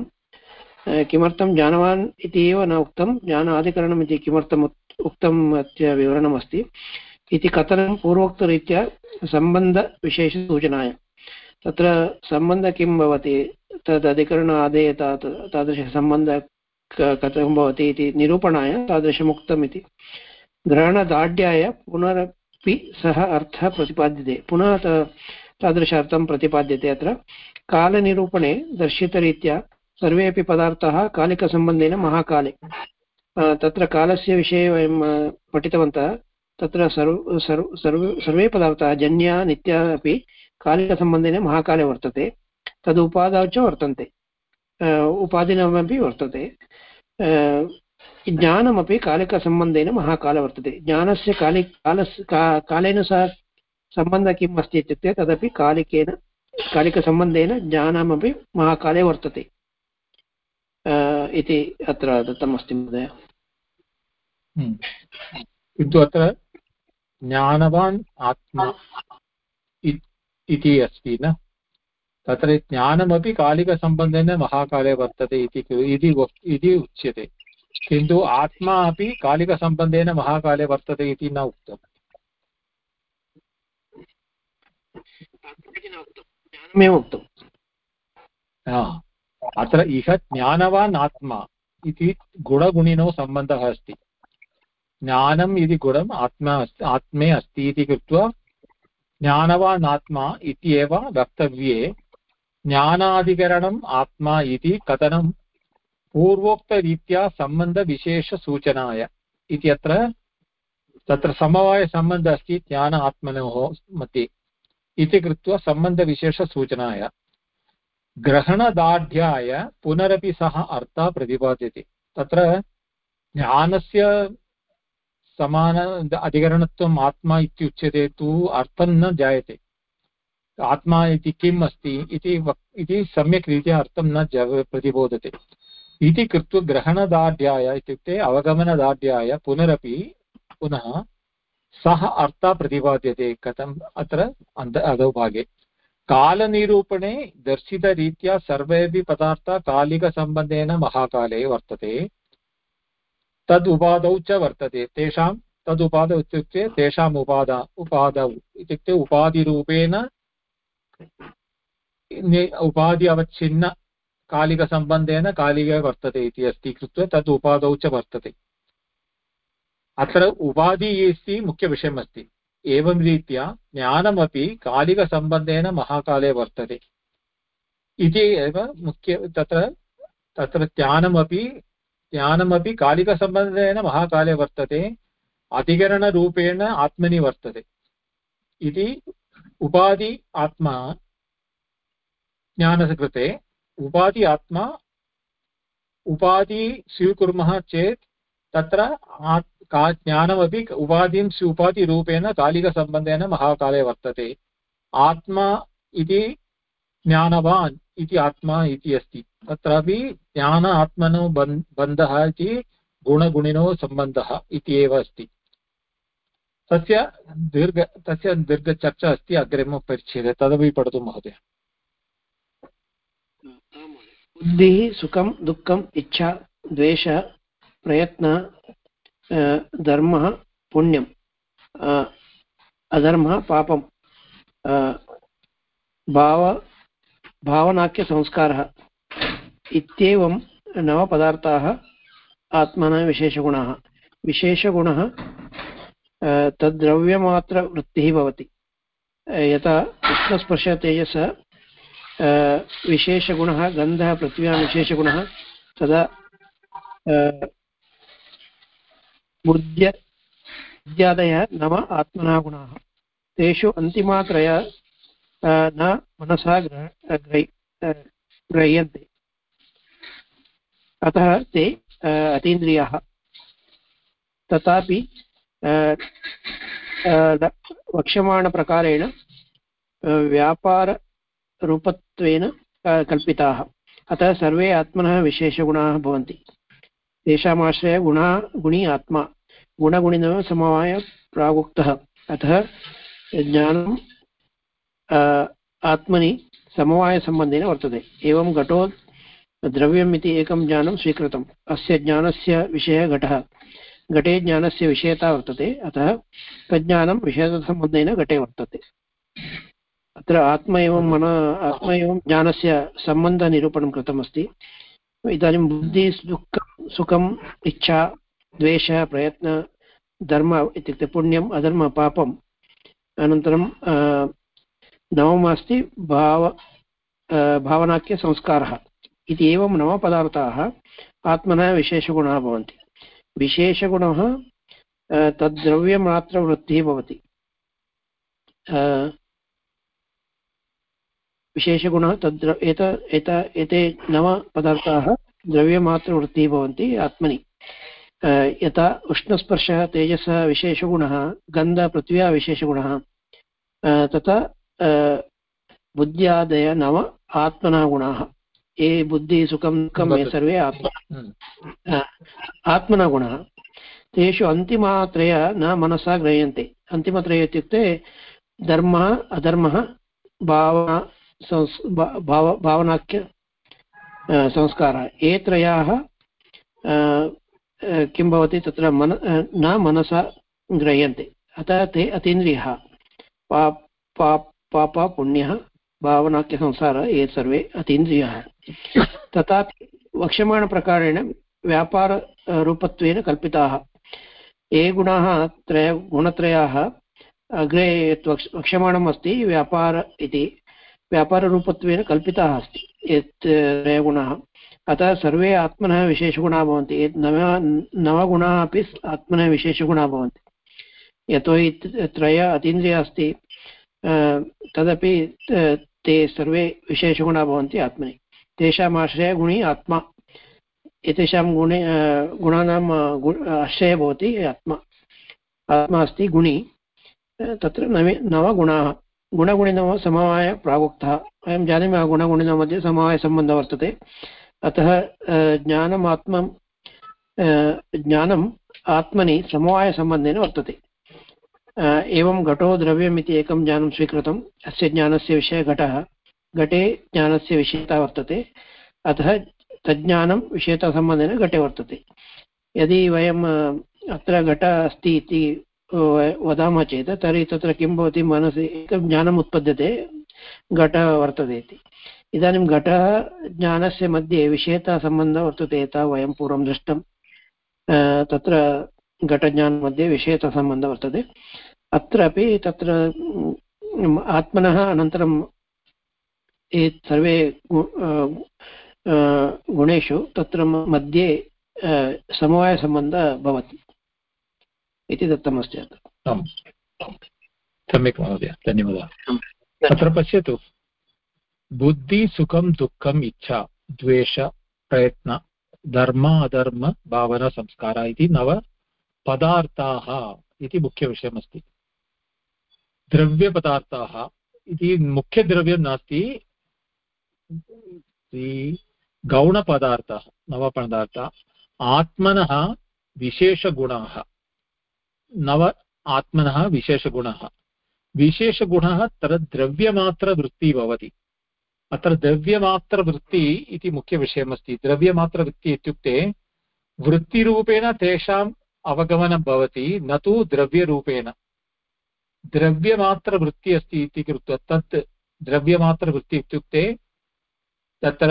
किमर्थं ज्ञानवान् इति एव न उक्तं। ज्ञानाधिकरणम् इति किमर्थम् उक्तम् अस्य विवरणमस्ति। इति कथनं पूर्वोक्तरीत्या सम्बन्धविशेषसूचनाय। तत्र सम्बन्धः किं भवति? तद् अधिकरण आदेय तादृशसम्बन्धः कथं भवति इति निरूपणाय तादृशमुक्तम् इति ग्रहणदाढ्याय पुनरपि सः अर्थः प्रतिपाद्यते। पुनः तादृश प्रतिपाद्यते अत्र। कालनिरूपणे दर्शितरीत्या सर्वेपि पदार्थाः कालिकसम्बन्धेन महाकाले। तत्र कालस्य विषये वयं पठितवन्तः। तत्र सर्व सर्व, सर्वे पदार्थाः, जन्या, नित्या अपि कालिकसम्बन्धेन महाकाले वर्तते, तद् उपादौ च वर्तन्ते। उपाधिनमपि वर्तते। ज्ञानमपि कालिकसम्बन्धेन महाकाले वर्तते। ज्ञानस्य कालि कालस्य का, कालेन सह सम्बन्धः किम् अस्ति इत्युक्ते तदपि कालिकेन, कालिकसम्बन्धेन ज्ञानमपि महाकाले वर्तते। इति अत्र दत्तमस्ति महोदय। हम्म। किन्तु अत्र ज्ञानवान् आत्मा इति अस्ति न? तत्र ज्ञानमपि कालिकसम्बन्धेन महाकाले वर्तते इति उच्यते। किन्तु आत्मा अपि कालिकसम्बन्धेन महाकाले वर्तते इति न उक्तम्। ज्ञानमेव उक्तम्। अत्र इह ज्ञानवान् आत्मा इति गुणगुणिनो सम्बन्धः अस्ति। ज्ञानम् इति गुणम् आत्मा आत्मे अस्ति इति कृत्वा ज्ञानवान् आत्मा इत्येव वक्तव्ये। ज्ञानाधिकरणम् आत्मा इति कथनं पूर्वोक्तरीत्या सम्बन्धविशेषसूचनाय। इति अत्र तत्र समवायसम्बन्धः अस्ति ज्ञान आत्मनोः मध्ये इति कृत्वा सम्बन्धविशेषसूचनाय। ग्रहणदार्ढ्याय पुनरपि सः अर्थः प्रतिपाद्यते। तत्र ज्ञानस्य समान अधिकरणत्वम् आत्मा इत्युच्यते तु अर्थं न जायते आत्मा इति किम् अस्ति इति सम्यक् रीत्या अर्थं न प्रतिबोधते इति कृत्वा ग्रहणदार्ढ्याय इत्युक्ते अवगमनदार्ढ्याय पुनरपि पुनः सः अर्थः प्रतिपाद्यते कथम् अत्र अन्त अधोभागे कालनिरूपणे दर्शितरीत्या सर्वेपि पदार्थाः कालिकसम्बन्धेन महाकाले वर्तते तद् उपादौ च वर्तते। तेषां तद् उपादौ इत्युक्ते तेषाम् उपादा उपादौ इत्युक्ते उपाधिरूपेण उपाधि अवच्छिन्न कालिकसम्बन्धेन कालिके वर्तते इति अस्ति कृत्वा तद् उपादौ च वर्तते। अत्र उपाधि इति मुख्यविषयमस्ति एवं रीत्या ज्ञानमपि कालिकसम्बन्धेन महाकाले वर्तते। इति एव मुख्य तत्र तत्र ज्ञानमपि ज्ञानमपि कालिकसम्बन्धेन महाकाले वर्तते अधिकरणरूपेण आत्मनि वर्तते। इति उपाधि आत्मा ज्ञानस्य उपाधि आत्मा उपाधि स्वीकुर्मः चेत् तत्र का ज्ञानमपि उपाधिं उपाधिरूपेण कालिकसम्बन्धेन महाकाले वर्तते। आत्मा इति ज्ञानवान्। इति आत्मा इति अस्ति। तत्रापि ज्ञान, आत्मनो बन्धः इति गुणगुणिनो सम्बन्धः इति एव अस्ति। तस्य दीर्घ, तस्य दीर्घचर्चा अस्ति अग्रिमपरिच्छेदे तदपि पठतु महोदय। बुद्धिः, सुखं दुःखम् इच्छा, द्वेष, प्रयत्न धर्मः, पुण्यम् अधर्मः पापं भाव भावनाख्यसंस्कारः इत्येवं नवपदार्थाः आत्मनः विशेषगुणाः। विशेषगुणः तद्द्रव्यमात्रवृत्तिः भवति। यथा उष्णस्पर्शतेजस विशेषगुणः, गन्धः, पृथिव्यां विशेषगुणः, तदा बुद्ध्य बुद्ध्यादयः नव आत्मनः गुणाः। तेषु अन्तिमात्रय न मनसा ग्रह्यन्ते अतः ते अतीन्द्रियाः तथापि वक्ष्यमाणप्रकारेण व्यापाररूपत्वेन कल्पिताः अतः सर्वे आत्मनः विशेषगुणाः भवन्ति तेषामाश्रय गुणा गुणी आत्मा गुणगुणिनः समवाय प्रागुक्तः अतः ज्ञानम् आत्मनि समवायसम्बन्धेन वर्तते एवं घटो द्रव्यम् इति एकं ज्ञानं स्वीकृतम् अस्य ज्ञानस्य विषयः घटः घटे ज्ञानस्य विषयता वर्तते अतः तज्ज्ञानं विषयसम्बन्धेन घटे वर्तते अत्र आत्म एवं मन आत्म एवं ज्ञानस्य सम्बन्धनिरूपणं कृतमस्ति इदानीं बुद्धिः दुःखं सुखम् इच्छा द्वेषः प्रयत्न धर्म इत्युक्ते पुण्यम् अधर्म पापम् अनन्तरं नवमम् अस्ति भाव भावनाख्यसंस्कारः इति एवं नवपदार्थाः आत्मनः विशेषगुणाः भवन्ति। विशेषगुणः तद्द्रव्यमात्रवृत्तिः भवति। विशेषगुणः तद् एत एत, एते नवपदार्थाः द्रव्यमात्रवृत्तिः भवन्ति, आत्मनि। यथा उष्णस्पर्शः, तेजसः विशेषगुणः गन्धपृथिव्या विशेषगुणः। तथा बुद्ध्यादय नव आत्मनः गुणाः। ये बुद्धिः सुखं दुःखं ये सर्वे आत्मा हम्म। आत्मनः गुणः। तेषु अन्तिमत्रय न मनसा गृह्यन्ते अन्तिमत्रय इत्युक्ते धर्मः अधर्मः भावना संस् भाव भावनाख्य संस्कारः। ये त्रयाः किं भवति तत्र मन न मनसा गृह्यन्ते अतः ते अतीन्द्रियः। पा पा पाप, पुण्यः भावनाख्यसंसारः ये सर्वे अतीन्द्रियः। तथापि वक्ष्यमाणप्रकारेण व्यापाररूपत्वेन कल्पिताः। ये गुणाः, त्रय, गुणत्रयाः, अग्रे यत् वक्ष, वक्ष्यमाणम् अस्ति, व्यापार इति, व्यापाररूपत्वेन कल्पिताः अस्ति। यत् त्रयगुणाः अतः सर्वे आत्मनः विशेषगुणाः भवन्ति। यत् नव नवगुणाः अपि आत्मनः विशेषगुणाः भवन्ति। यतोहि त्रय, अतीन्द्रिय अस्ति। तदपि ते सर्वे विशेषगुणाः भवन्ति आत्मनि। तेषाम् आश्रयगुणी आत्मा। एतेषां गुणे गुणानाम् आश्रयः भवति आत्मा। आत्मा अस्ति गुणी। तत्र नवे, नवगुणाः। समवाय प्रागुक्तः। वयं जानीमः गुणगुणिनः मध्ये समवायसम्बन्धः वर्तते। अतः ज्ञानम् आत्म ज्ञानम् आत्मनि समवायसम्बन्धेन वर्तते। एवं घटो द्रव्यम् इति एकं ज्ञानं स्वीकृतम्। अस्य ज्ञानस्य विषयः घटः। घटे ज्ञानस्य विषयता वर्तते। अतः तज्ज्ञानं विषयतासम्बन्धेन घटे वर्तते। यदि वयम् अत्र घट अस्ति इति वदामः चेत्, तर्हि तत्र किं भवति, मनसि एकं ज्ञानम् उत्पद्यते, घटः वर्तते इति। इदानीं घटः ज्ञानस्य मध्ये विषयतासम्बन्धः वर्तते यथा वयं पूर्वं दृष्टं तत्र घटज्ञानमध्ये विषयतासम्बन्धः वर्तते। अत्रापि तत्र आत्मनः अनन्तरं ये सर्वे गुणेषु तत्र मध्ये समवायसम्बन्धः भवति। इति दत्तमस्ति अत्र। सम्यक् महोदय धन्यवादः। अत्र पश्यतु। बुद्धि सुखं दुःखम् इच्छा द्वेष प्रयत्न धर्म अधर्म भावना संस्कार इति नव पदार्थाः इति मुख्यविषयमस्ति। द्रव्यपदार्थाः इति मुख्यद्रव्यं नास्ति। गौणपदार्थः, नवपदार्थः। आत्मनः विशेषगुणाः। नव आत्मनः विशेषगुणः। विशेषगुणः तत्र द्रव्यमात्रवृत्तिः भवति। अत्र द्रव्यमात्रवृत्ति इति मुख्यविषयमस्ति। द्रव्यमात्रवृत्ति इत्युक्ते वृत्तिरूपेण तेषाम् अवगमनं भवति, न तु द्रव्यरूपेण। द्रव्यमात्रवृत्ति अस्ति इति कृत्वा, तत् द्रव्यमात्रवृत्ति इत्युक्ते, तत्र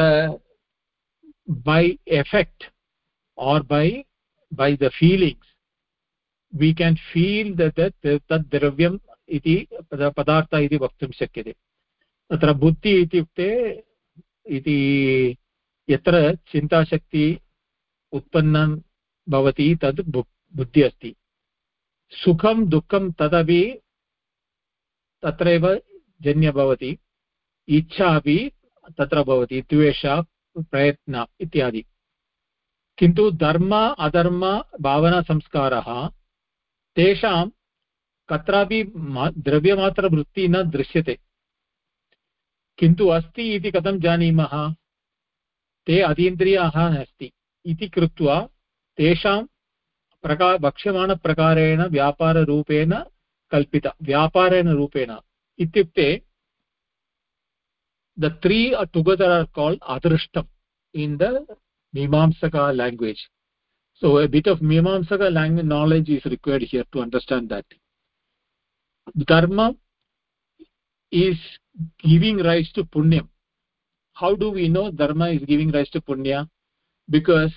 by effect or by by the feelings we can feel तत् द्रव्यम् इति पदार्थ इति वक्तुं शक्यते। तत्र बुद्धि इत्युक्ते, इति यत्र चिन्ताशक्ति उत्पन्नं भवति, तद् बुद्धिः अस्ति। सुखं, दुःखं तदपि तत्रैव जन्य भवति। इच्छा अपि तत्र भवति, द्वेष, प्रयत्न इत्यादि। किन्तु धर्म, अधर्म भावनासंस्कारः तेषां कत्रापि द्रव्यमात्रवृत्तिः न दृश्यते। किन्तु अस्ति इति कथं जानीमः? ते अतीन्द्रियाः अस्ति इति कृत्वा तेषां प्रकार भक्ष्यमाणप्रकारेण व्यापाररूपेण कल्पित, व्यापारेण रूपेण। इत्युक्ते the three together are called अदृष्टम् in the Mimamsaka language so a bit of Mimamsaka language knowledge is required here to understand that dharma is giving rise to punyam how do we know dharma is giving rise to punya because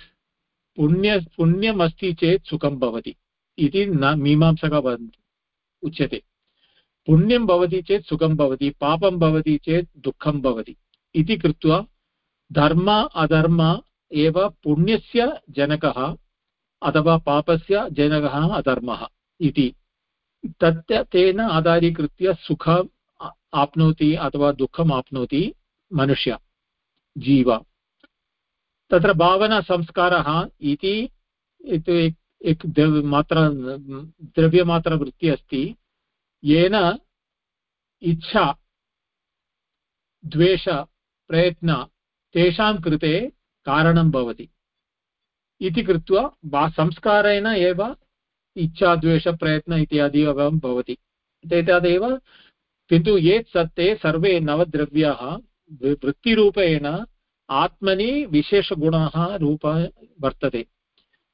punyam asti chet sukham bhavati iti na मीमांसका वदन्ति उच्यते। पुण्यं भवति चेत् सुखं भवति, पापं भवति चेत् दुःखं भवति इति कृत्वा धर्म, अधर्म एव पुण्यस्य जनकः अथवा पापस्य जनकः अधर्मः इति। तत्, तेन आधारीकृत्य सुखम् आप्नोति अथवा दुःखम् आप्नोति मनुष्य, जीव। तत्र भावनासंस्कारः इति एक मात्रा, द्रव्यमात्रवृत्तिः अस्ति। येन इच्छा, द्वेष, प्रयत्न तेषां कृते कारणं भवति। इति कृत्वा संस्कारेण एव इच्छाद्वेषप्रयत्न इत्यादि एव भवति। एतदेव किन्तु ये ते सर्वे नवद्रव्याः वृत्तिरूपेण आत्मनि विशेषगुणाः रूप वर्तते,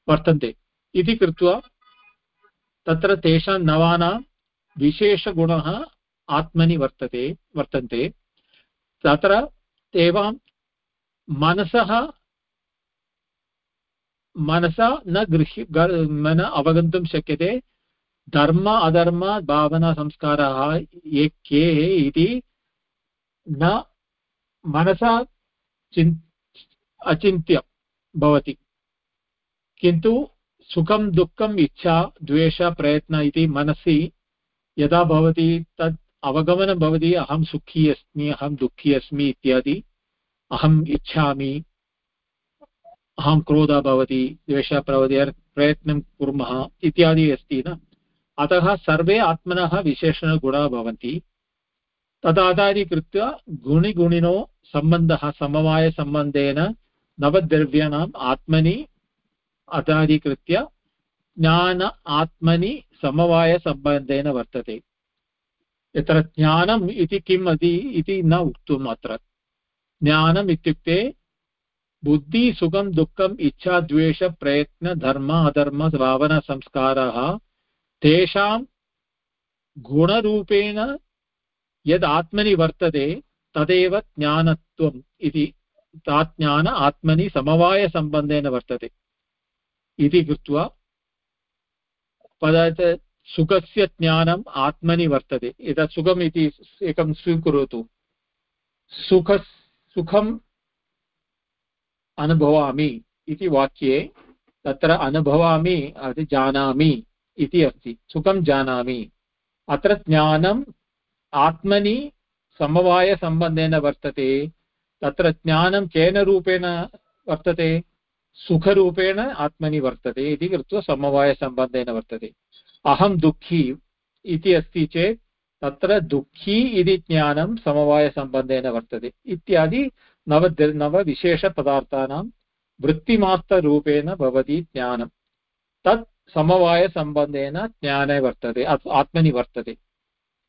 वर्तन्ते। इति कृत्वा तत्र तेषां नवानां विशेषगुणः आत्मनि वर्तते, वर्तन्ते। तत्र एवं मनसः, मनसा न गृह्य मन अवगन्तुं शक्यते। धर्म, अधर्म भावनासंस्काराः ये के इति न, मनसा चिन् अचिन्त्य भवति। किन्तु सुखं, दुःखम्, इच्छा, द्वेष, प्रयत्न इति मनसि यदा भवति तत् अवगमनं भवति, अहं सुखी अस्मि, अहं दुःखी अस्मि इत्यादि। अहम् इच्छामि, अहं क्रोधः भवति, द्वेषः भवति प्रयत्नं कुर्मः इत्यादि अस्ति न। अतः सर्वे आत्मनः विशेषणगुणाः भवन्ति। तदाधारीकृत्य गुणिगुणिनो सम्बन्धः समवायसम्बन्धेन नवद्रव्याणाम् आत्मनि आधारीकृत्य ज्ञान आत्मनि समवायसम्बन्धेन वर्तते। यत्र ज्ञानम् इति किम् अस्ति इति न उक्तम् अत्र। ज्ञानम् इत्युक्ते बुद्धि सुखं दुःखम्, इच्छा, द्वेष, प्रयत्न, धर्म, अधर्म भावनासंस्काराः तेषां गुणरूपेण यद् आत्मनि वर्तते तदेव ज्ञानत्वम् इति, तात् ज्ञान आत्मनि समवायसम्बन्धेन वर्तते। इति कृत्वा पदार्थ सुखस्य ज्ञानम् आत्मनि वर्तते। यदा सुखम् इति एकं स्वीकरोतु सुख सुखम् अनुभवामि इति वाक्ये तत्र अनुभवामि जानामि इति अस्ति। सुखं जानामि। अत्र ज्ञानम् आत्मनि समवायसम्बन्धेन वर्तते, तत्र ज्ञानं केन रूपेण वर्तते, सुखरूपेण आत्मनि वर्तते इति कृत्वा समवायसम्बन्धेन वर्तते। अहं दुःखी इति अस्ति चेत् तत्र दुःखी इति ज्ञानं समवायसम्बन्धेन वर्तते इत्यादि नव नवविशेषपदार्थानां वृत्तिमात्ररूपेण भवति ज्ञानं। तत् समवायसम्बन्धेन ज्ञाने वर्तते आत्मनि वर्तते।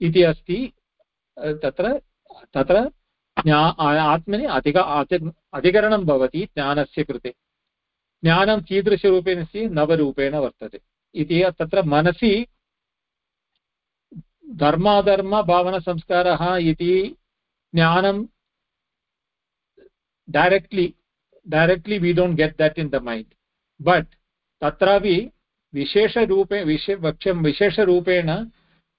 इति अस्ति तत्र तत्र ज्ञा आत्मनि अधिक अधिकरणं भवति ज्ञानस्य कृते। ज्ञानं कीदृशरूपेण अस्ति? नवरूपेण वर्तते। इति तत्र मनसि धर्माधर्मभावनसंस्कारः इति ज्ञानं directly directly we don't get that in the mind but तत्रापि विशेषरूपे, विशे, वक्ष्यं, विशेषरूपेण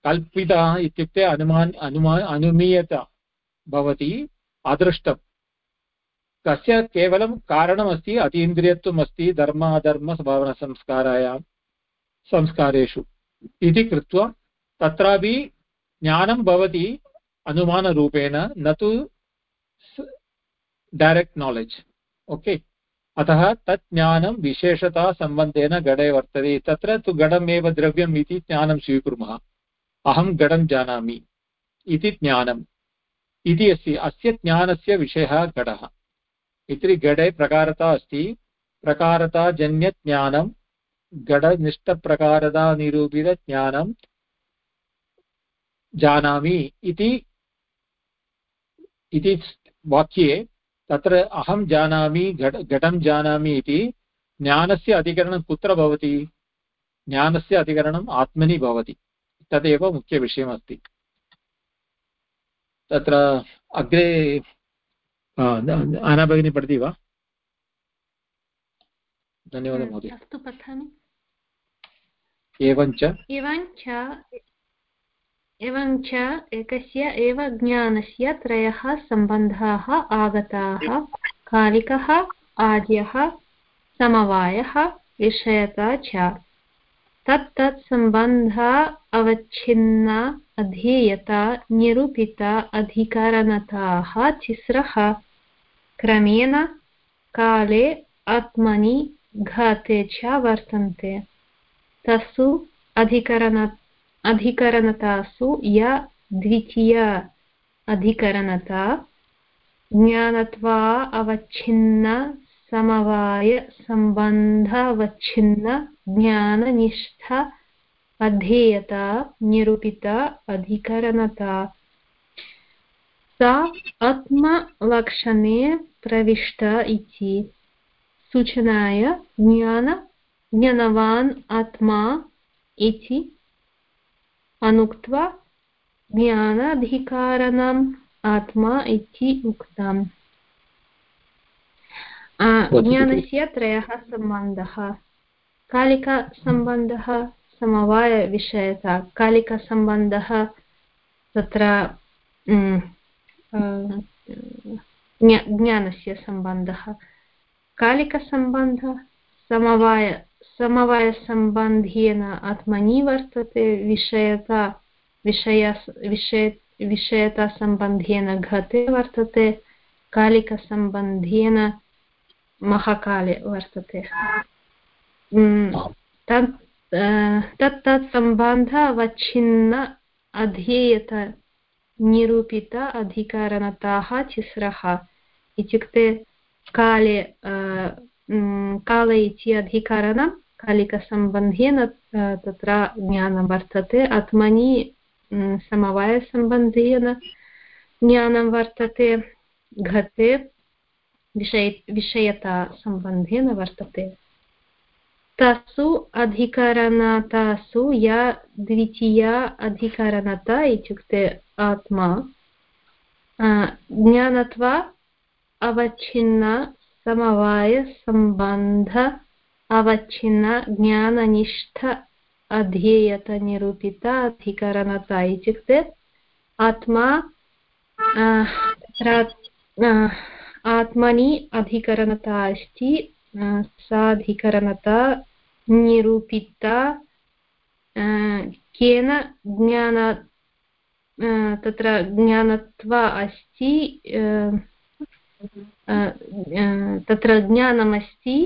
कल्पितः इत्युक्ते अनुमान् अनुमा अनुमीयता भवति अदृष्टं तस्य केवलं कारणमस्ति अतीन्द्रियत्वम् अस्ति धर्म अधर्मभावनसंस्कारायां संस्कारेषु। इति कृत्वा तत्रापि ज्ञानं भवति अनुमानरूपेण, न तु डैरेक्ट् नालेज् ओके? अतः तत् ज्ञानं विशेषतासम्बन्धेन गडे वर्तते। तत्र तु गडमेव द्रव्यम् इति ज्ञानं स्वीकुर्मः। अहं गडं जानामि इति ज्ञानम्। इति अस्ति, अस्य ज्ञानस्य विषयः गडः इति गडे प्रकारता अस्ति। प्रकारताजन्यज्ञानं गडनिष्ठप्रकारतानिरूपितज्ञानं जानामि इति इति वाक्ये तत्र अहं जानामि घट घटं जानामि इति ज्ञानस्य अधिकरणं कुत्र भवति? ज्ञानस्य अधिकरणम् आत्मनि भवति। तदेव मुख्यविषयमस्ति। तत्र अग्रे अना भगिनी पठति वा? धन्यवादः महोदय। अस्तु पठामि। एवञ्च? एवञ्च एवञ्च एकस्य एव ज्ञानस्य त्रयः सम्बन्धाः आगताः। कालिकः आद्यः समवायः विषयता च। तत्तत् सम्बन्धा अवच्छिन्ना अधीयता निरूपिता अधिकरणताः तिस्रः। क्रमेण काले आत्मनि घाते च वर्तन्ते। तस्सु अधिकरण अधिकरणतासु या द्वितीया अधिकरणता ज्ञानत्वा अवच्छिन्न समवायसम्बन्धावच्छिन्न ज्ञाननिष्ठा अध्येयता निरूपिता, अधिकरणता। सा आत्मलक्षणे प्रविष्टा इति। सूचनाय, ज्ञान, ज्ञानवान् आत्मा इति। अनुक्त्वा, ज्ञानाधिकारणम् आत्मा इति उक्तम्। ज्ञानस्य त्रयः सम्बन्धः। कालिकसम्बन्धः समवायविषयता कालिकसम्बन्धः तत्र ज्ञानस्य सम्बन्धः। कालिकसम्बन्धः समवाय समवायसम्बन्धेन आत्मनि वर्तते। विषयता विषय विषय विषयतासम्बन्धेन घटे वर्तते। कालिकसम्बन्धेन महाकाले वर्तते। तत् तत् सम्बन्धवच्छिन्न अध्येयत निरूपित अधिकारणताः तिस्रः। इत्युक्ते काले काल इति अधिकरणं कालिकसम्बन्धेन तत्र ज्ञानं वर्तते। आत्मनि समवायसम्बन्धेन ज्ञानं वर्तते घटे। विषय, विषयतासम्बन्धेन वर्तते। तासु अधिकरणतासु या द्वितीया अधिकरणता इत्युक्ते आत्मा। ज्ञानत्वा अवच्छिन्न समवायसम्बन्ध, अवच्छिन्न ज्ञाननिष्ठ अध्येयतनिरूपिता अधिकरणता इत्युक्ते आत्मा तत्र आत्मनि अधिकरणता अस्ति साधिकरणता, निरूपिता केन ज्ञान तत्र ज्ञानत्वा अस्ति तत्र ज्ञानमस्ति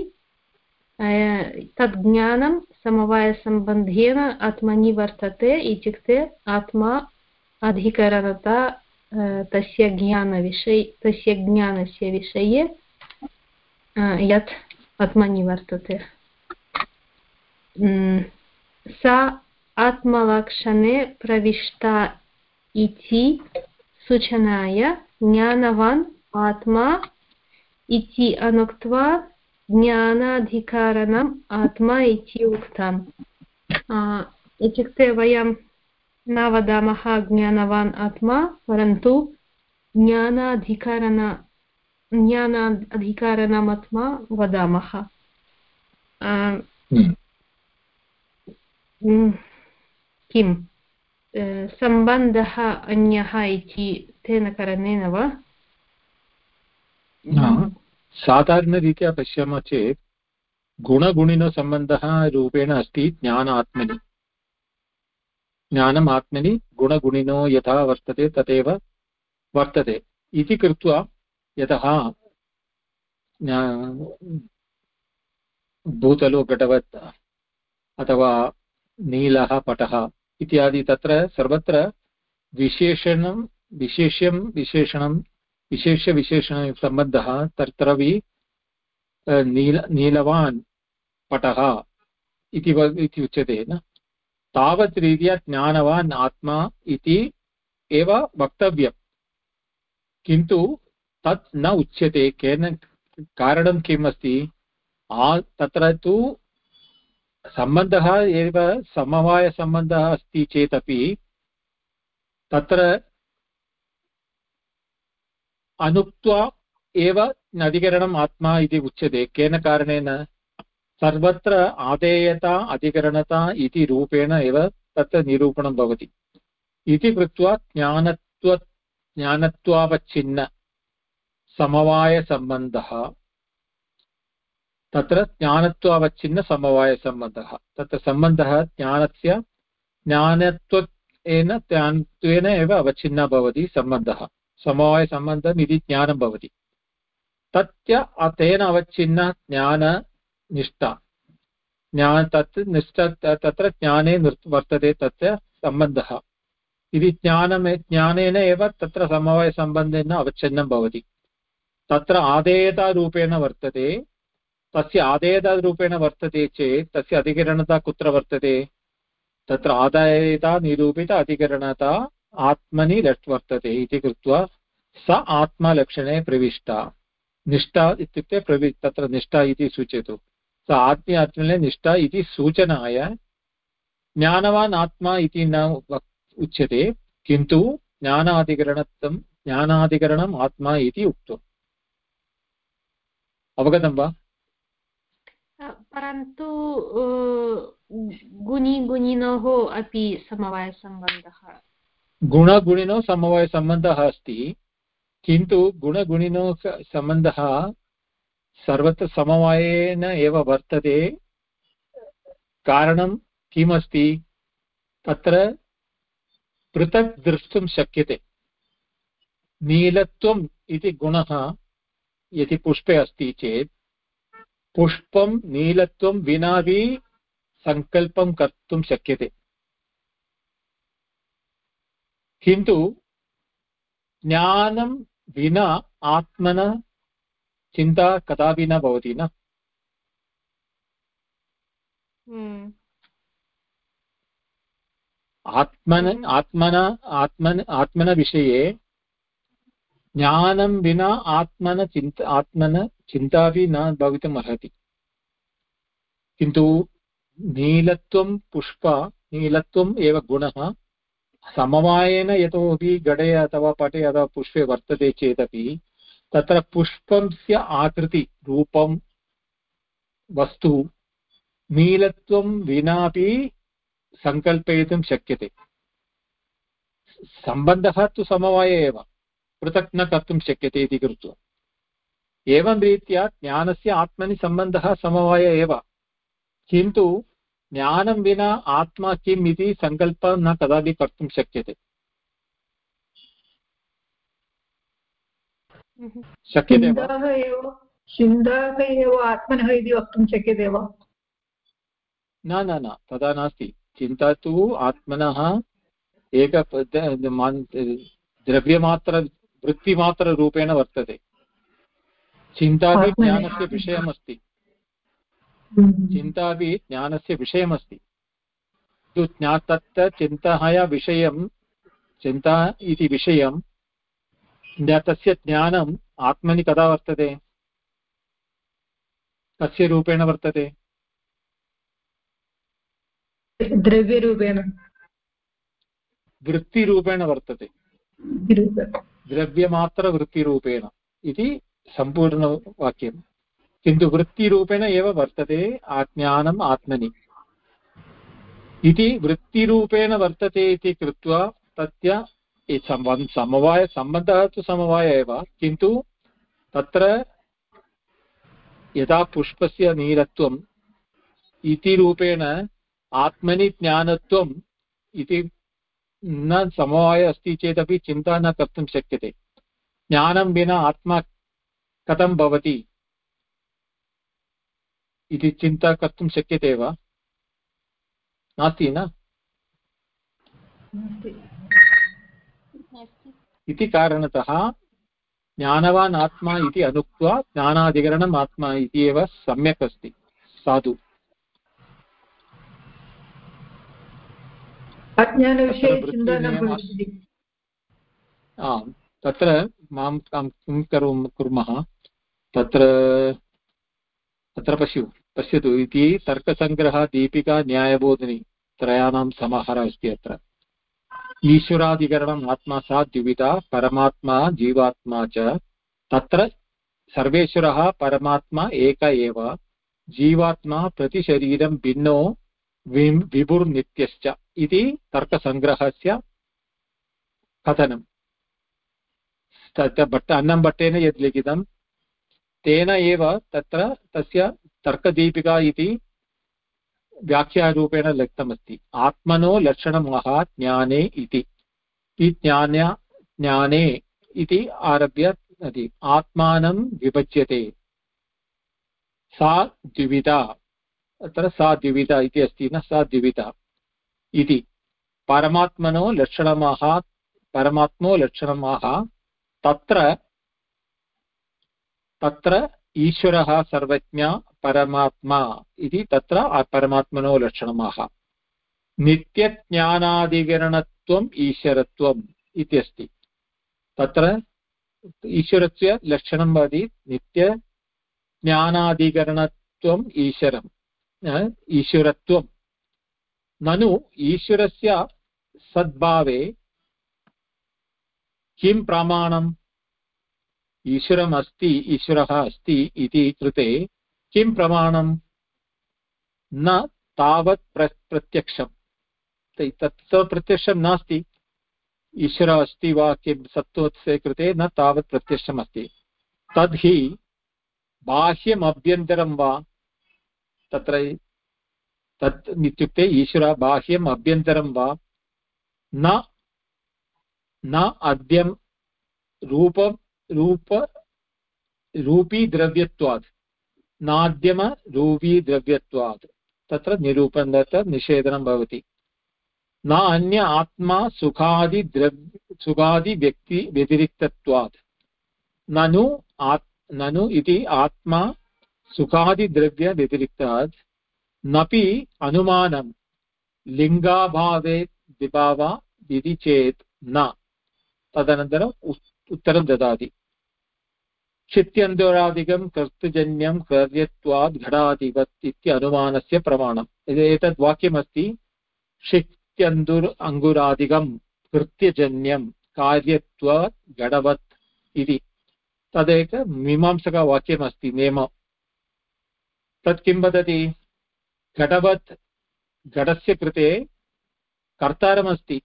तद् ज्ञानं समवायसम्बन्धेन आत्मनि वर्तते इत्युक्ते आत्मा अधिकरणता तस्य ज्ञानविषये तस्य ज्ञानस्य विषये यत् आत्मनि वर्तते सा आत्मलक्षणे प्रविष्टा इति सूचनाय ज्ञानवान् आत्मा इति अनुक्त्वा ज्ञानाधिकारणम् आत्मा इति उक्तम् इत्युक्ते वयं न वदामः ज्ञानवान् आत्मा परन्तु ज्ञानाधिकरण ज्ञानाधिकारणमात्मा वदामः किं सम्बन्धः अन्यः इति तेन कारणेन वा साधारणरीत्या पश्यामः चेत् गुणगुणिनसम्बन्धः रूपेण अस्ति ज्ञानात्मनि ज्ञानम् आत्मनि गुणगुणिनो यथा वर्तते तथैव वर्तते इति कृत्वा यतः भूतलो घटवत् अथवा नीलः पटः इत्यादि तत्र सर्वत्र विशेषणं, विशेष्यं, विशेषणं विशेष्यविशेषणसम्बन्धः तत्रपि नील, नीलवान् पटः इति उच्यते न? तावत् रीत्या ज्ञानवान् आत्मा इति एव वक्तव्यम्। किन्तु तत् न उच्यते। केन कारणं किम् अस्ति तत्र तु सम्बन्धः एव समवायसम्बन्धः अस्ति चेदपि तत्र अनुक्त्वा एव अधिकरणम् आत्मा इति उच्यते। केन कारणेन? सर्वत्र आदेयता, अधिकरणता इति रूपेण एव तत्र निरूपणं भवति। इति कृत्वा ज्ञानत्व, ज्ञानत्वावच्छिन्न, समवायसम्बन्धः। तत्र ज्ञानत्वावच्छिन्नसमवायसम्बन्धः तत्र सम्बन्धः ज्ञानस्य ज्ञानत्वेन ज्ञानत्वेन एव अवच्छिन्नः भवति सम्बन्धः। समवायसम्बन्धम् इति ज्ञानं भवति। तस्य तेन अवच्छिन्न ज्ञाननिष्ठा ज्ञान तत् निष्ठ तत्र ज्ञाने वर्तते तस्य सम्बन्धः इति ज्ञानमे ज्ञानेन एव तत्र समवायसम्बन्धेन अवच्छिन्नं भवति तत्र आदेयतारूपेण वर्तते तस्य आदेयतारूपेण वर्तते चेत् तस्य अधिकरणता कुत्र वर्तते तत्र आदायता निरूपित अधिकरणता आत्मनि लट् वर्तते इति कृत्वा स आत्मलक्षणे प्रविष्टा निष्ठा इत्युक्ते प्रवि तत्र निष्ठा इति सूचयतु स आत्म्यात्मने निष्ठा इति सूचनाय। ज्ञानवान् आत्मा इति न उच्यते किन्तु ज्ञानाधिकरणत्वं ज्ञानाधिकरणम् आत्मा इति उक्तम्। अवगतं वा? परन्तु गुणिगुणिनोः अपि समवायसम्बन्धः। गुणगुणिनो समवायसम्बन्धः अस्ति किन्तु गुणगुणिनो सम्बन्धः सर्वत्र समवायेन एव वर्तते। कारणं किमस्ति? तत्र पृथक् द्रष्टुं शक्यते। नीलत्वम् इति गुणः यदि पुष्पे अस्ति चेत्, पुष्पं नीलत्वं विनापि सङ्कल्पं कर्तुं शक्यते। किन्तु ज्ञानं विना आत्मना चिन्ता कदापि न भवति न हम्म। आत्मन। आत्मना आत्मन आत्मनविषये ज्ञानं विना आत्मन चिन्त आत्मन चिन्तापि न भवितुम् अर्हति किन्तु नीलत्वं पुष्प नीलत्वम् एव गुणः समवायेन यतोपि गडे अथवा पटे अथवा पुष्पे वर्तते चेदपि तत्र पुष्पस्य आकृति रूपं, वस्तु नीलत्वं विनापि सङ्कल्पयितुं शक्यते। सम्बन्धः तु समवाय एव, पृथक् न कर्तुं शक्यते इति कृत्वा। एवं रीत्या ज्ञानस्य आत्मनि सम्बन्धः समवाय एव, किन्तु ज्ञानं विना आत्मा किम् इति सङ्कल्पः न कदापि कर्तुं शक्यते। शक्यते वा? एव चिन्ताः एव आत्मनः इति वक्तुं शक्यते वा? न न न तथा नास्ति। चिन्ता तु आत्मनः एक द्रव्यमात्र वृत्तिमात्ररूपेण वर्तते। चिन्ता अपि ज्ञानस्य विषयमस्ति। हम्म। चिन्ता अपि ज्ञानस्य विषयमस्ति। तत् चिन्ताया विषयं चिन्ता इति विषयं तस्य ज्ञानम् आत्मनि कदा वर्तते। कस्य रूपेण वर्तते। द्रव्यरूपेण। वृत्तिरूपेण वर्तते। द्रव्यमात्रवृत्तिरूपेण इति सम्पूर्णवाक्यं किन्तु वृत्तिरूपेण एव वर्तते ज्ञानम् आत्मनि। इति वृत्तिरूपेण वर्तते इति कृत्वा तस्य समवाय सम्बन्धः तु समवाय एव, किन्तु तत्र यदा पुष्पस्य नीलत्वम् इति रूपेण आत्मनि ज्ञानत्वम् इति न समवाय अस्ति चेदपि चिन्ता न कर्तुं शक्यते। ज्ञानं विना आत्मा कथं भवति इति चिन्ता कर्तुं शक्यते वा? नास्ति न? इति कारणतः ज्ञानवान् आत्मा इति अनुक्त्वा ज्ञानाधिकरणम् आत्मा इति एव सम्यक् अस्ति। साधु। आम् तत्र माँ किं करोमि कुर्मः? तत्र तत्र पश्यु पश्यतु इति तर्कसङ्ग्रह दीपिका न्यायबोधिनी त्रयाणां समाहारः अस्ति अत्र। ईश्वराधिकरणम् आत्मा सा द्विविधा परमात्मा जीवात्मा च। तत्र सर्वेश्वरः परमात्मा एक एव। जीवात्मा प्रतिशरीरं भिन्नो विभुर्नित्यश्च इति तर्कसङ्ग्रहस्य कथनम्। भट्ट अन्नम्भट्टेन यद् लिखितं, तेन एव तत्र तस्य तर्कदीपिका इति व्याख्यारूपेण लिखितमस्ति। आत्मनो लक्षणमः ज्ञाने इति। ज्ञान ज्ञाने इति आरभ्य आत्मानं विभज्यते। सा द्विविधा। अत्र सा द्विविधा इति अस्ति न? सा द्विविधा इति। परमात्मनो लक्षणमाः परमात्मो लक्षणमाः तत्र तत्र ईश्वरः सर्वज्ञ परमात्मा इति तत्र परमात्मनो लक्षणमाः। नित्यज्ञानाधिकरणत्वम् ईश्वरत्वम् इति अस्ति तत्र ईश्वरस्य लक्षणं भवति नित्यज्ञानाधिकरणत्वम् ईश्वरम् ईश्वरत्वं ननु ईश्वरस्य सद्भावे किं प्रमाणम्? ईश्वरम् अस्ति ईश्वरः अस्ति इति कृते किं प्रमाणं? न तावत् प्र प्रत्यक्षं तत् प्रत्यक्षं नास्ति। ईश्वरः अस्ति वा किं सत्त्वस्य कृते न तावत् प्रत्यक्षम् अस्ति। तद् बाह्यम् अभ्यन्तरं वा? तत्र तत् इत्युक्ते ईश्वरः बाह्यम् अभ्यन्तरं वा? न न अद्यं रूपं, रूप, रूपी द्रव्यत्वात्। नाद्यमरूपी द्रव्यत्वात्। तत्र निरूपण निषेधनं भवति। न अन्य आत्मा सुखादिद्रव्य सुखादिव्यक्ति व्यतिरिक्तत्वात्। ननु आत् ननु इति आत्मा सुखादिद्रव्यव्यतिरिक्तात् नपि अनुमानं लिङ्गाभावे विभावा इति चेत् न तदनन्तरम् उत्तरं ददाति। क्षित्यन्तरादिकं कर्तृजन्यं कार्यत्वात् घटादिवत् इति अनुमानस्य प्रमाणम्। एतद् वाक्यमस्ति क्षित्यन्तुर् अङ्गुरादिकं कृत्यजन्यं कार्यत्वात् घटवत् इति। तदेक मीमांसकवाक्यमस्ति, नेम। तत् किं वदति? घटवत् घटस्य कृते कर्तारमस्ति।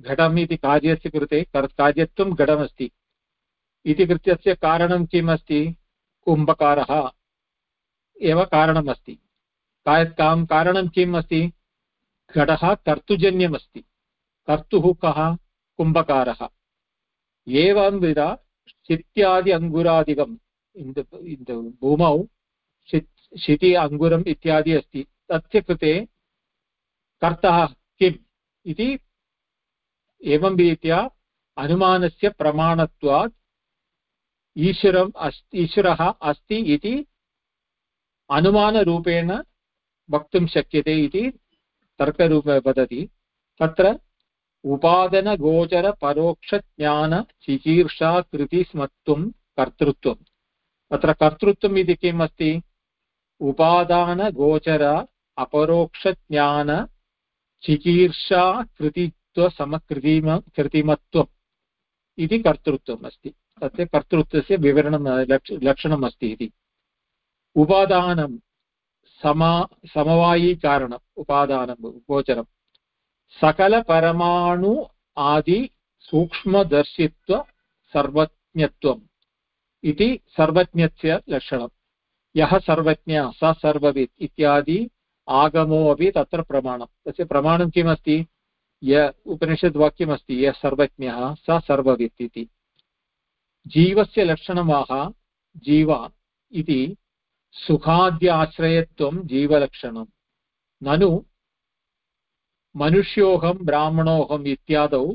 घटम् इति कार्यस्य कृते कार्यत्वं घटमस्ति। इति कृत्यस्य कारणं किम् अस्ति कुम्भकारः एव कारणमस्ति। कां कारणं किम् अस्ति घटः कर्तुजन्यमस्ति। कर्तुः कः? कुम्भकारः। एवं विध शित्यादि अङ्गुरादिकम् भूमौ शिति अङ्गुरम् इत्यादि अस्ति। तस्य कृते कर्तः किम्? इति एवं रीत्या अनुमानस्य प्रमाणत्वात् ईश्वरम् अस्ति ईश्वरः अस्ति इति अनुमानरूपेण वक्तुं शक्यते इति तर्करूपे वदति। तत्र उपादनगोचरपरोक्षज्ञानचिकीर्षाकृतिस्मत्वं कर्तृत्वम्। अत्र कर्तृत्वम् इति किम् अस्ति उपादानगोचर अपरोक्षज्ञानचिकीर्षाकृति समकृतिम कृतिमत्वम् इति कर्तृत्वम् अस्ति। तस्य कर्तृत्वस्य विवरणं लक्ष लक्षणम् अस्ति इति। उपादानं, समा समवायीकारणम् उपादानं गोचरं सकलपरमाणु आदि सूक्ष्मदर्शित्व सर्वज्ञत्वम् इति सर्वज्ञस्य लक्षणं यः सर्वज्ञ, स सर्ववित् इत्यादि आगमो अपि तत्र प्रमाणं तस्य प्रमाणं किमस्ति? य, उपनिषद्वाक्यमस्ति, यः सर्वज्ञः, स सर्ववित् इति। जीवस्य लक्षणमाः जीव इति सुखाद्याश्रयत्वं जीवलक्षणं ननु, मनुष्योऽहं ब्राह्मणोऽहम् इत्यादौ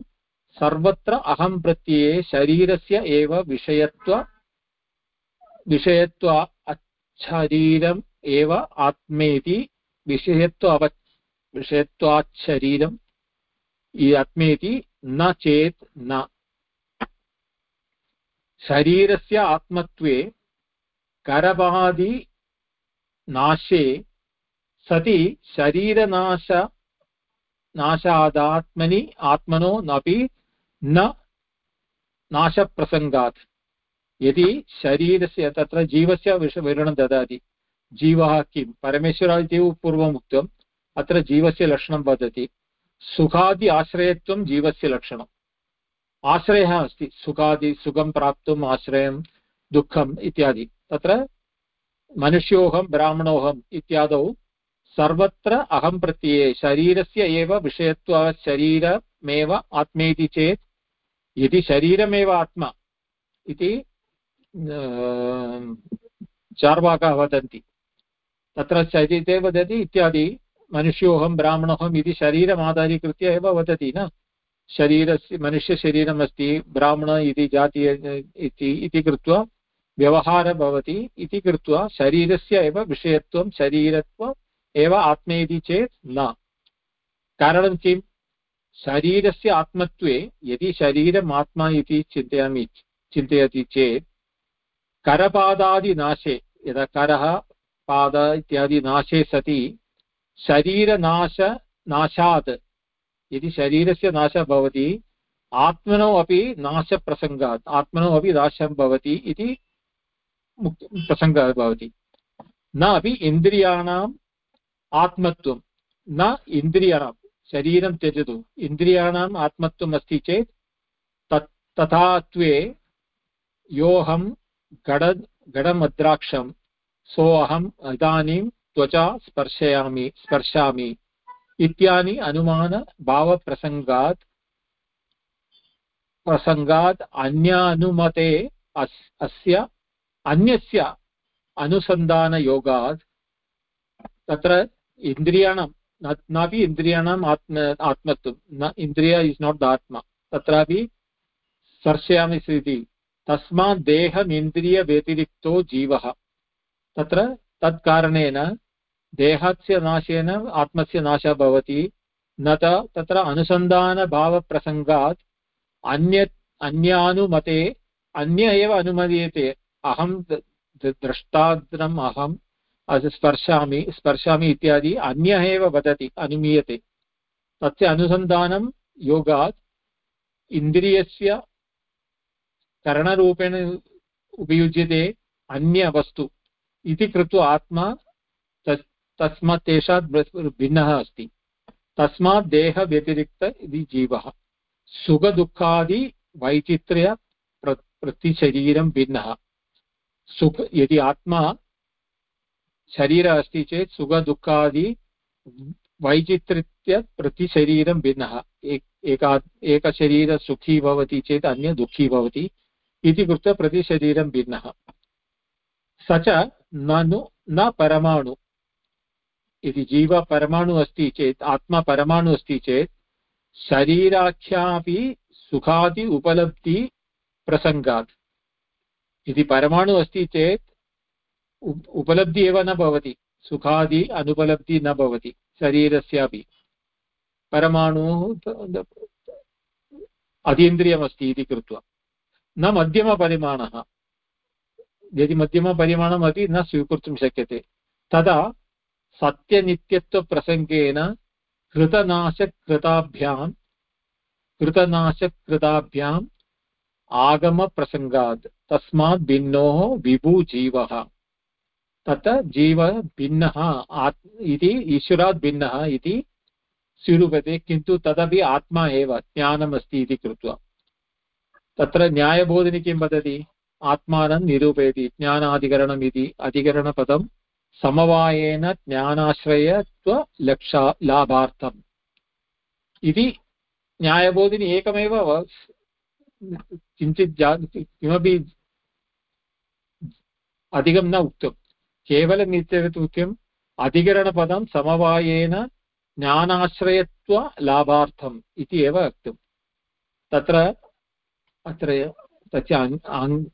सर्वत्र अहं प्रत्यये शरीरस्य एव विषयत्व विषयत्व अच्छरीरम् एव आत्मेति विषयत्व विषयत्वात् आत्मेति न चेत् न। शरीरस्य आत्मत्वे करवादिनाशे सति शरीरनाश नाशादात्मनि आत्मनो नापि न नाशप्रसङ्गात्। यदि शरीरस्य तत्र जीवस्य विष विवरणं ददाति, जीवः किं? परमेश्वरः इति पूर्वम् उक्तम् अत्र जीवस्य लक्षणं वदति। सुखादि आश्रयत्वं जीवस्य लक्षणम्। आश्रयः अस्ति, सुखादि, सुखं प्राप्तुम्, आश्रयं, दुःखम् इत्यादि। तत्र मनुष्योऽहं ब्राह्मणोऽहम् इत्यादौ सर्वत्र अहं प्रत्यये, शरीरस्य एव विषयत्वात् शरीरमेव आत्मेति चेत्, यदि शरीरमेव आत्मा इति चार्वाकाः वदन्ति, तत्र शरीरे वदति इत्यादि, मनुष्योऽहं ब्राह्मणोऽहम् इति शरीरमाधारीकृत्य एव वदति न? शरीरस्य मनुष्यशरीरम् ब्राह्मण इति जाति इति कृत्वा व्यवहारः भवति। इति कृत्वा शरीरस्य एव विषयत्वं, शरीरत्वम् एव आत्मेति चेत् न। कारणं किं? शरीरस्य आत्मत्वे यदि शरीरम् आत्मा इति चिन्तयामि, चिन्तयति चेत् करपादादिनाशे, यदा करः, पाद इत्यादि नाशे सति, शरीरनाश यदि शरीरस्य नाशः भवति, आत्मनौ अपि नाशप्रसङ्गात्, आत्मनौ अपि नाशं भवति इति प्रसङ्गः भवति। न अपि इन्द्रियाणाम् आत्मत्वं, न इन्द्रियाणां, शरीरं त्यजतु। इन्द्रियाणाम् आत्मत्वम् अस्ति चेत् तत् तथात्वे योऽहं गड, गडमद्राक्षं, सोऽहम् इदानीं त्वचा स्पर्शयामि, स्पर्शामि। इत्यादि अनुमानभावप्रसङ्गात् प्रसङ्गात् अन्यानुमते अस्, अस्य, अन्यस्य अनुसन्धानयोगात् तत्र इन्द्रियाणां नापि इन्द्रियाणाम् आत्म, आत्मत्वं, न, इन्द्रिय इस् नाट् द आत्मा, तत्रापि स्पर्शयामि इति। तस्मात् देहमिन्द्रियव्यतिरिक्तो जीवः। तत्र तत्कारणेन देहस्य नाशेन आत्मस्य नाशः भवति। न तत्र अनुसन्धानभावप्रसङ्गात् अन्य अन्यानुमते, अन्य एव अनुमदीयते। अहं द्रष्टाद्रम् अहं स्पर्शामि स्पर्शामि इत्यादि अन्यः एव वदति, अनुमीयते। तस्य अनुसन्धानं योगात् इन्द्रियस्य करणरूपेण उपयुज्यते अन्यवस्तु इति कृत्वा आत्मा तस्मात् तेषात् भिन्नः अस्ति। तस्मात् देहव्यतिरिक्त इति जीवः। सुखदुःखादि वैचित्र्य प्रतिशरीरं भिन्नः। सुख, यदि आत्मा शरीर अस्ति चेत् सुखदुःखादि वैचित्र्य प्रतिशरीरं भिन्नः। एका एकशरीर सुखी भवति चेत् अन्य दुःखी भवति इति कृत्वा प्रतिशरीरं भिन्नः। स च ननु, न परमाणु। यदि जीव परमाणु अस्ति चेत्, आत्मा परमाणु अस्ति चेत्, शरीराख्यापि सुखादि उपलब्धि प्रसङ्गात्। यदि परमाणु अस्ति चेत् उपलब्धि एव न भवति, सुखादि अनुपलब्धि न भवति, शरीरस्यापि। परमाणुः अतीन्द्रियमस्ति इति कृत्वा। न मध्यमपरिमाणः। यदि मध्यमपरिमाणमपि न स्वीकर्तुं शक्यते, तदा सत्यनित्यत्वप्रसङ्गेन कृतनाशकृताभ्यां कृतनाशकृताभ्याम् आगमप्रसङ्गात् तस्मात् भिन्नोः विभुजीवः। तत् जीव भिन्नः इति ईश्वरात् भिन्नः इति स्वीरूपते, किन्तु तदपि आत्मा एव, ज्ञानमस्ति इति कृत्वा। तत्र न्यायबोधिनी किं वदति? आत्मानं निरूपयति ज्ञानाधिकरणम् इति अधिकरणपदं समवायेन ज्ञानाश्रयत्वलक्षा लाभार्थम्। इति न्यायबोधिनी एकमेव किञ्चित् जा किमपि अधिकं न उक्तं। केवलम् उक्तम् अधिकरणपदं समवायेन ज्ञानाश्रयत्वलाभार्थम् इति एव उक्तं तत्र अत्र तस्य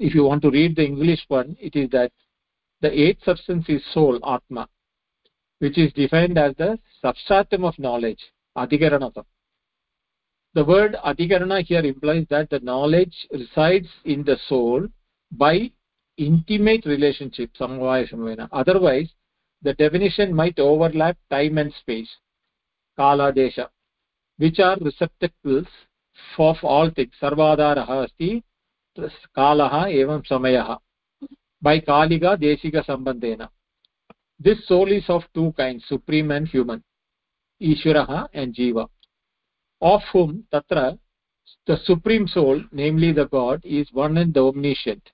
if you want to read the english one, it is that the eighth substance is soul atma which is defined as the substratum of knowledge adhikaranata the word adhikarana here implies that the knowledge resides in the soul by intimate relationship samvaya otherwise the definition might overlap time and space kala desha which are receptacles of all things sarvadarah asti कालः एवं समयः by kalika desika sambandena this soul is of two kinds supreme and human ishwarah and jiva. Of whom tatra the supreme soul namely the god is one and omniscient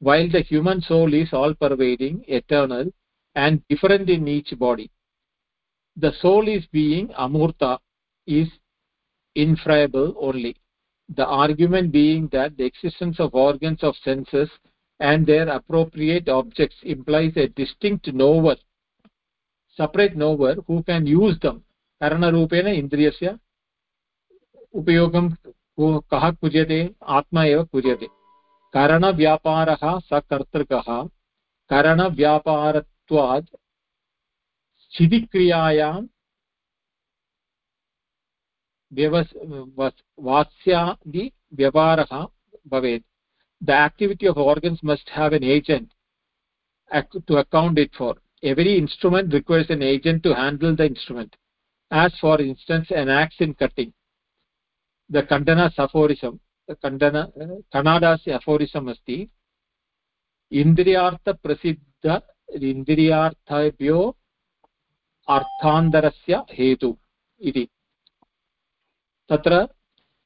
while the human soul is all pervading eternal and different in each body. The soul is being amurta is infriable only. The argument being that the existence of organs of senses and their appropriate objects implies a distinct knower separate knower who can use them karanarupena indriyasya उपयोगं कः कुर्यते आत्मा एव कुर्यते करणव्यापारः स कर्तृकः करणव्यापारत्वात् स्थितिक्रियायां वास्यादि व्यवहारः भवेत् the activity of organs must have an agent to account it for every instrument requires an agent to handle the instrument as for instance an axe in cutting the kandana's aphorism the kandana kannada's aphorism asti इन्द्रियार्थ प्रसिद्ध इन्द्रियार्थभ्यो अर्थान्तरस्य हेतु इति तत्र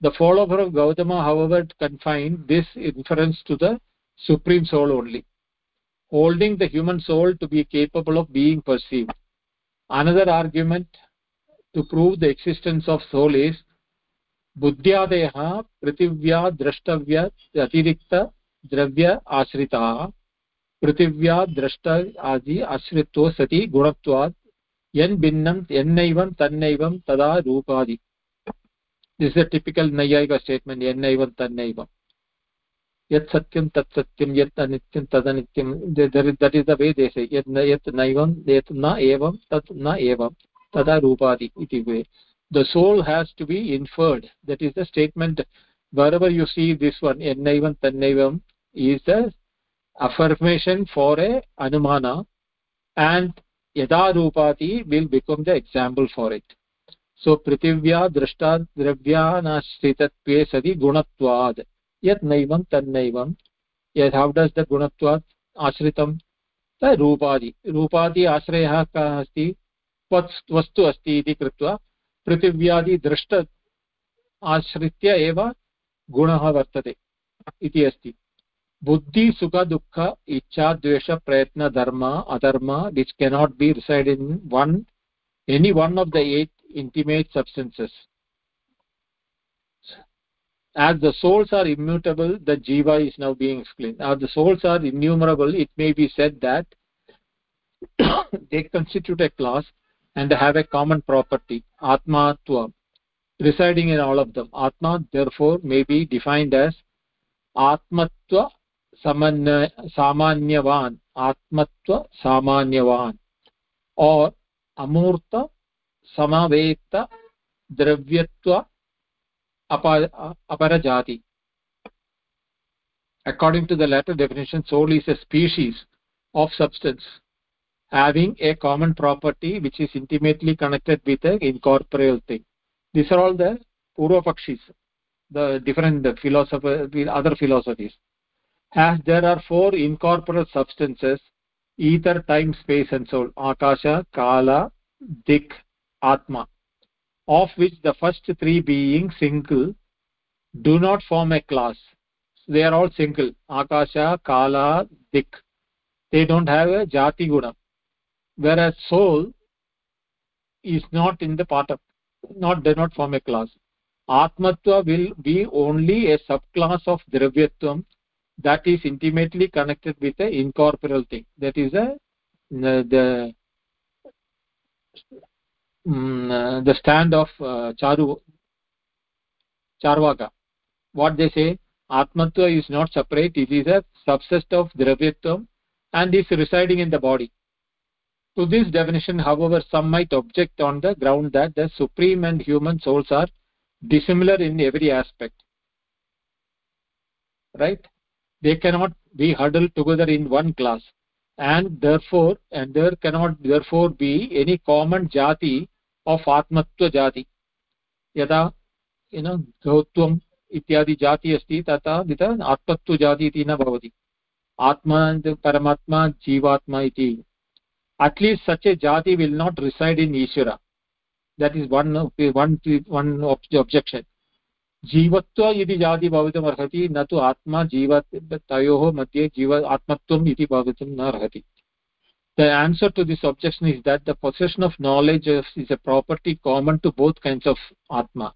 the follower of gautama however confined this inference to the supreme soul only holding the human soul to be capable of being perceived another argument to prove the existence of soul is बुद्ध्यादयः पृथिव्या द्रष्टव्य अतिरिक्त द्रव्य आश्रिताः पृथिव्या द्रष्ट आदि आश्रित्वो सति गुणत्वात् यन् भिन्नं यन्नैवं तन्नैवं तदा रूपादि this a typical naive statement एन्नैवं तन्नैवं यत् सत्यं तत् सत्यं यत् अनित्यं तदनित्यं दट् इस् द वे देशे यत् यत् नैवं यत् न एवं तत् न एवं तदा रूपादि इति way the soul has to be inferred that is the statement wherever you see this one एन्नैवं तन्नैवम् is the affirmation for a अनुमान एण्ड् यदा रूपादि will become the example for it so पृथिव्या दृष्टा द्रव्यानाश्रितत्वे सति गुणत्वात् यत् नैवं तन्नैवं यत् हौ डस् द गुणत्वात् आश्रितं? रूपादि। रूपादि आश्रयः कः अस्ति? वस्तु अस्ति इति कृत्वा पृथिव्यादि दृष्ट आश्रित्य एव गुणः वर्तते इति अस्ति। बुद्धि, सुख, दुःख, इच्छा, द्वेष, प्रयत्न, धर्म, अधर्म which cannot be reside in one any one of the eight intimate substances. As the souls are immutable the jiva is now being explained. As the souls are innumerable it may be said that they constitute a class and have a common property atmatva residing in all of them. Atma therefore may be defined as atmatva samanyavan atmatva samanyavan or amurta समवेत द्रव्यत्व aparajati according to the latter definition soul is a species of substance having a common property which is intimately connected with an incorporeal thing these are all the purva pakshis the different philosopher other philosophies as there are four incorporeal substances ether time space and soul akasha kala dik atma of which the first three being single do not form a class. They are all single. Akasha kala dik. They don't have a jati guna. Whereas soul is not in the part of not does not form a class. Atmatva will be only a subclass of dravyatvam that is intimately connected with the incorporeal thing. That is a the um, the stand of uh, charu charvaka what they say atmatva is not separate it is a subset of dravyatvam and is residing in the body. To this definition however some might object on the ground that the supreme and human souls are dissimilar in every aspect. Right? They cannot be huddled together in one class. And therefore and there cannot therefore be any common jati of आत्मत्वजाति यदा you no गौत्वम् इत्यादि जाति अस्ति तथा वित आत्मत्वजाति इति न भवति आत्मा परमात्मा जीवात्मा इति अट्लीस्ट् सच् ए जाति will not reside in Ishvara that is one one one objection जीवत्व इति जाति भवितुमर्हति न तु आत्मा जीव तयोः मध्ये जीव आत्मत्वम् इति भवितुं न अर्हति the answer to this objection is that the possession of knowledge is, is a property common to both kinds of atma.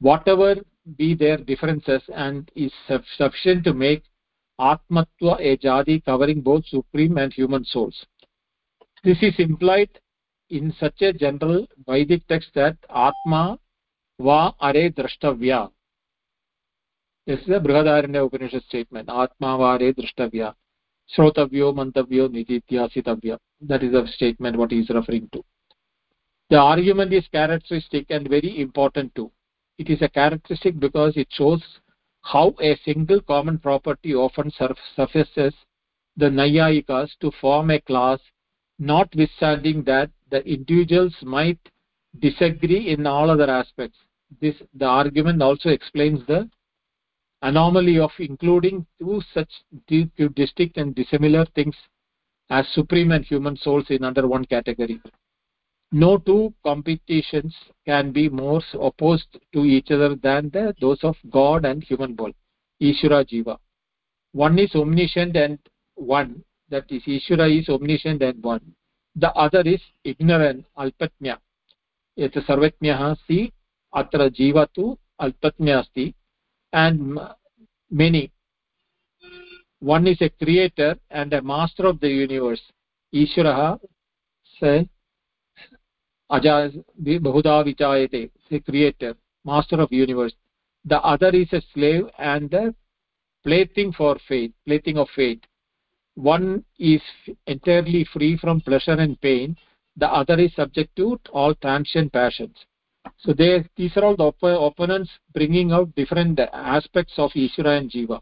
Whatever be their differences and is sufficient to make atmatva a jadi covering both supreme and human souls. This is implied in such a general vedic text that atma va are drashtavya. This is a brihadaranya upanishad statement. Atma va are drashtavya shrotavyo mantavyo nitityasitavya that is the statement what he is referring to. The argument is characteristic and very important too. It is a characteristic because it shows how a single common property often suffices the nayayikas to form a class notwithstanding that the individuals might disagree in all other aspects. This the argument also explains the anomaly of including two such distinct and dissimilar things as supreme and human souls in under one category no two competitions can be more opposed to each other than the, those of god and human ball ishvara jiva one is omniscient and one that is ishvara is omniscient and one the other is ignorant alpatnya यत् सर्वज्ञः अस्ति अत्र जीव तु अल्पज्ञ अस्ति and many. One is a creator and a master of the universe. Ishvara say aja bahuda vichayate the creator master of universe. The other is a slave and a plaything for faith plaything of faith. One is entirely free from pleasure and pain. The other is subject to all transient passions so they these are all the op opponents bringing out different aspects of ishvara and jiva.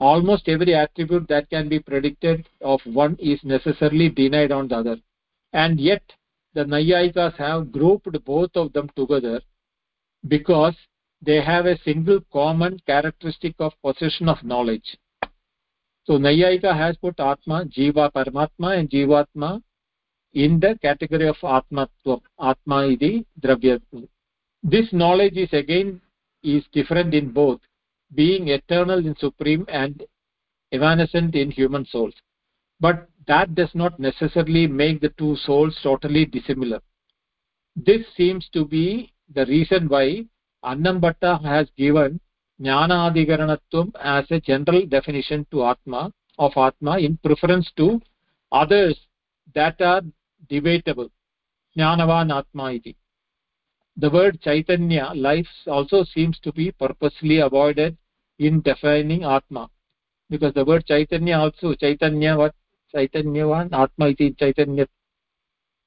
Almost every attribute that can be predicted of one is necessarily denied on the other. And yet the nayayikas have grouped both of them together because they have a single common characteristic of possession of knowledge. So nayayika has put atma jiva paramatma and jivatma in the category of atmatva atma iti dravya. This knowledge is again is different in both being eternal in supreme and evanescent in human souls. But that does not necessarily make the two souls totally dissimilar. This seems to be the reason why annam bhatta has given jnanadikaranatvam as a general definition to atma of atma in preference to others that are debatable. Jnanavan atma iti the word chaitanya life also seems to be purposely avoided in defining atma. Because the word chaitanya also chaitanya what? Chaitanyavan atma iti chaitanya.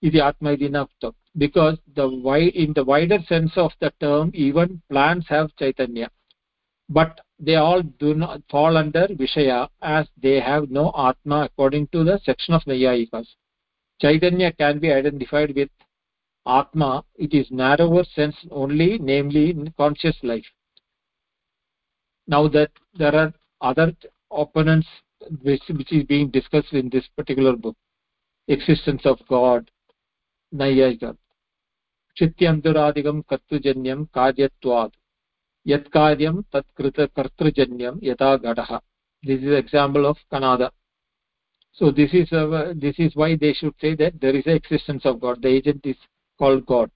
Iti atma iti nakta because the wide in the wider sense of the term even plants have chaitanya. But they all do not fall under vishaya as they have no atma according to the section of nayayikas chaitanya can be identified with atma it is narrower sense only namely in conscious life now that there are other opponents which, which is being discussed in this particular book existence of god nayayika chityanturadigam kattujanyam karyatvad यत् कार्यं तत् कृत कर्तृजन्यं यथा घटः this is example of kanada so this is this is why they should say that there is a existence of god. The agent is called god.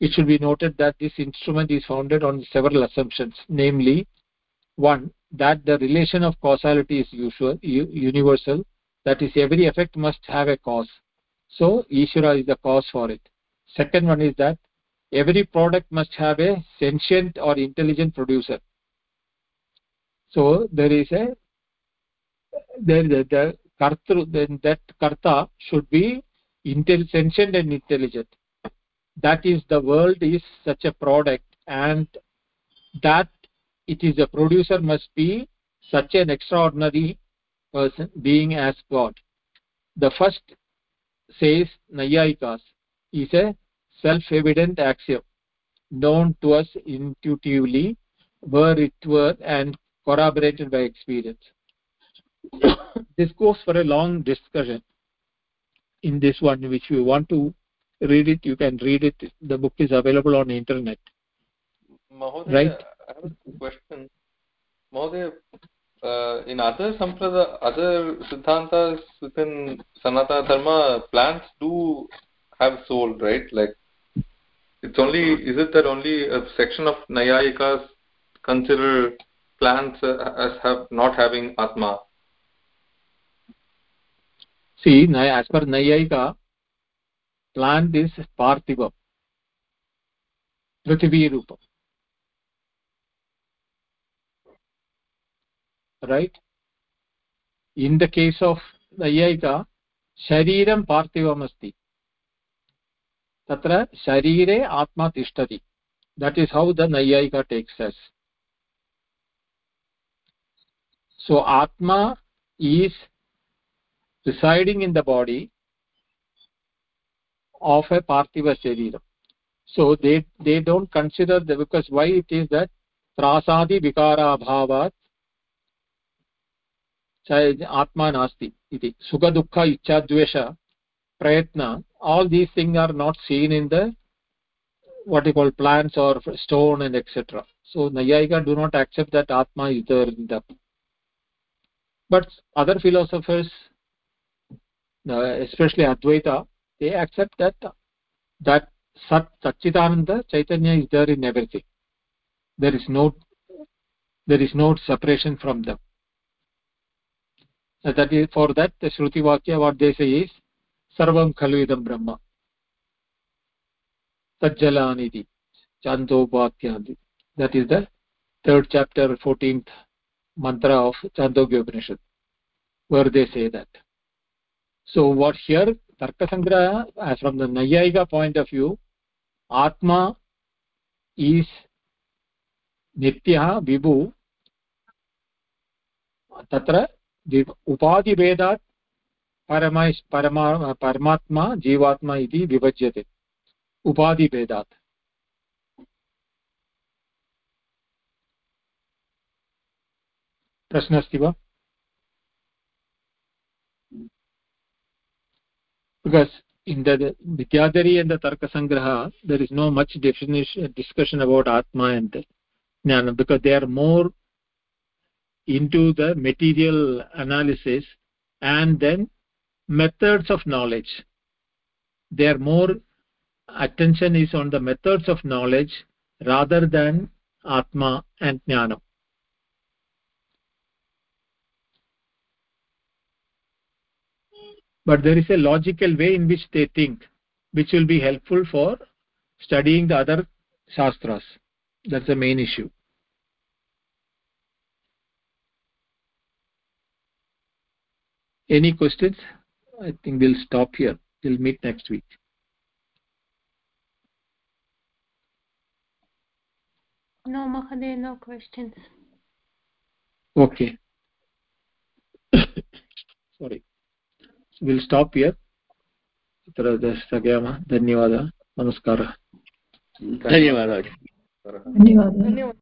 It should be noted that this instrument is founded on several assumptions namely one that the relation of causality is usual universal. That is every effect must have a cause. So ishvara is the cause for it. Second one is that every product must have a sentient or intelligent producer. So there is a there the, the kartru then that karta should be sentient and intelligent. That is the world is such a product and that it is a producer must be such an extraordinary person being as god. The first says nayayikas is a self-evident axiom known to us intuitively were it were and corroborated by experience this goes for a long discussion in this one which you want to read it you can read it the book is available on internet Right. I have a question. Mahoday, uh, in other samprada, other siddhantas within Sanatana Dharma, plants do have soul, right? Like, it's only, is it that only a section of Nayayikas consider plants uh, as have not having Atma? See as per nayayika plant is parthiva prithvi rupa right in the case of nayayika शरीरं पार्थिवम् अस्ति तत्र शरीरे आत्मा तिष्ठति that is how the nayayika takes us so atma is residing in the body of a parthiva sharira so they they don't consider the because why it is that atma nasti iti sukha dukkha ichha dvesha prayatna all these things are not seen in the what you call plants or stone and etc so nayayika do not accept that atma is there in the. But other philosophers especially advaita they accept that that sat satchitananda chaitanya is there in everything there is no there is no separation from them Uh, that is for that the shruti vakya what they say is sarvam khalu idam brahma tajjalaniti chandopatyanti that is the third chapter 14th mantra of chandogya upanishad where they say that so what here tarka sangraha as from the nayayika point of view atma is nityah vibhu तत्र उपाधिभेदात् परमै परमा परमात्मा जीवात्मा इति विभज्यते उपाधिभेदात् प्रश्नः अस्ति वा because in the Vidyadhari and the Tarka Sangraha, there is no much definition, discussion about Atma and Jnana because they are more into the material analysis and then methods of knowledge. Their more attention is on the methods of knowledge rather than Atma and Jnana. But there is a logical way in which they think which will be helpful for studying the other shastras. That's the main issue. Any questions? I think we'll stop here. We'll meet next week. No, Mahadev, no questions. okay. Sorry will stop here तत्र स्थगयामः धन्यवादः नमस्कारः धन्यवादः धन्यवादः धन्यवादः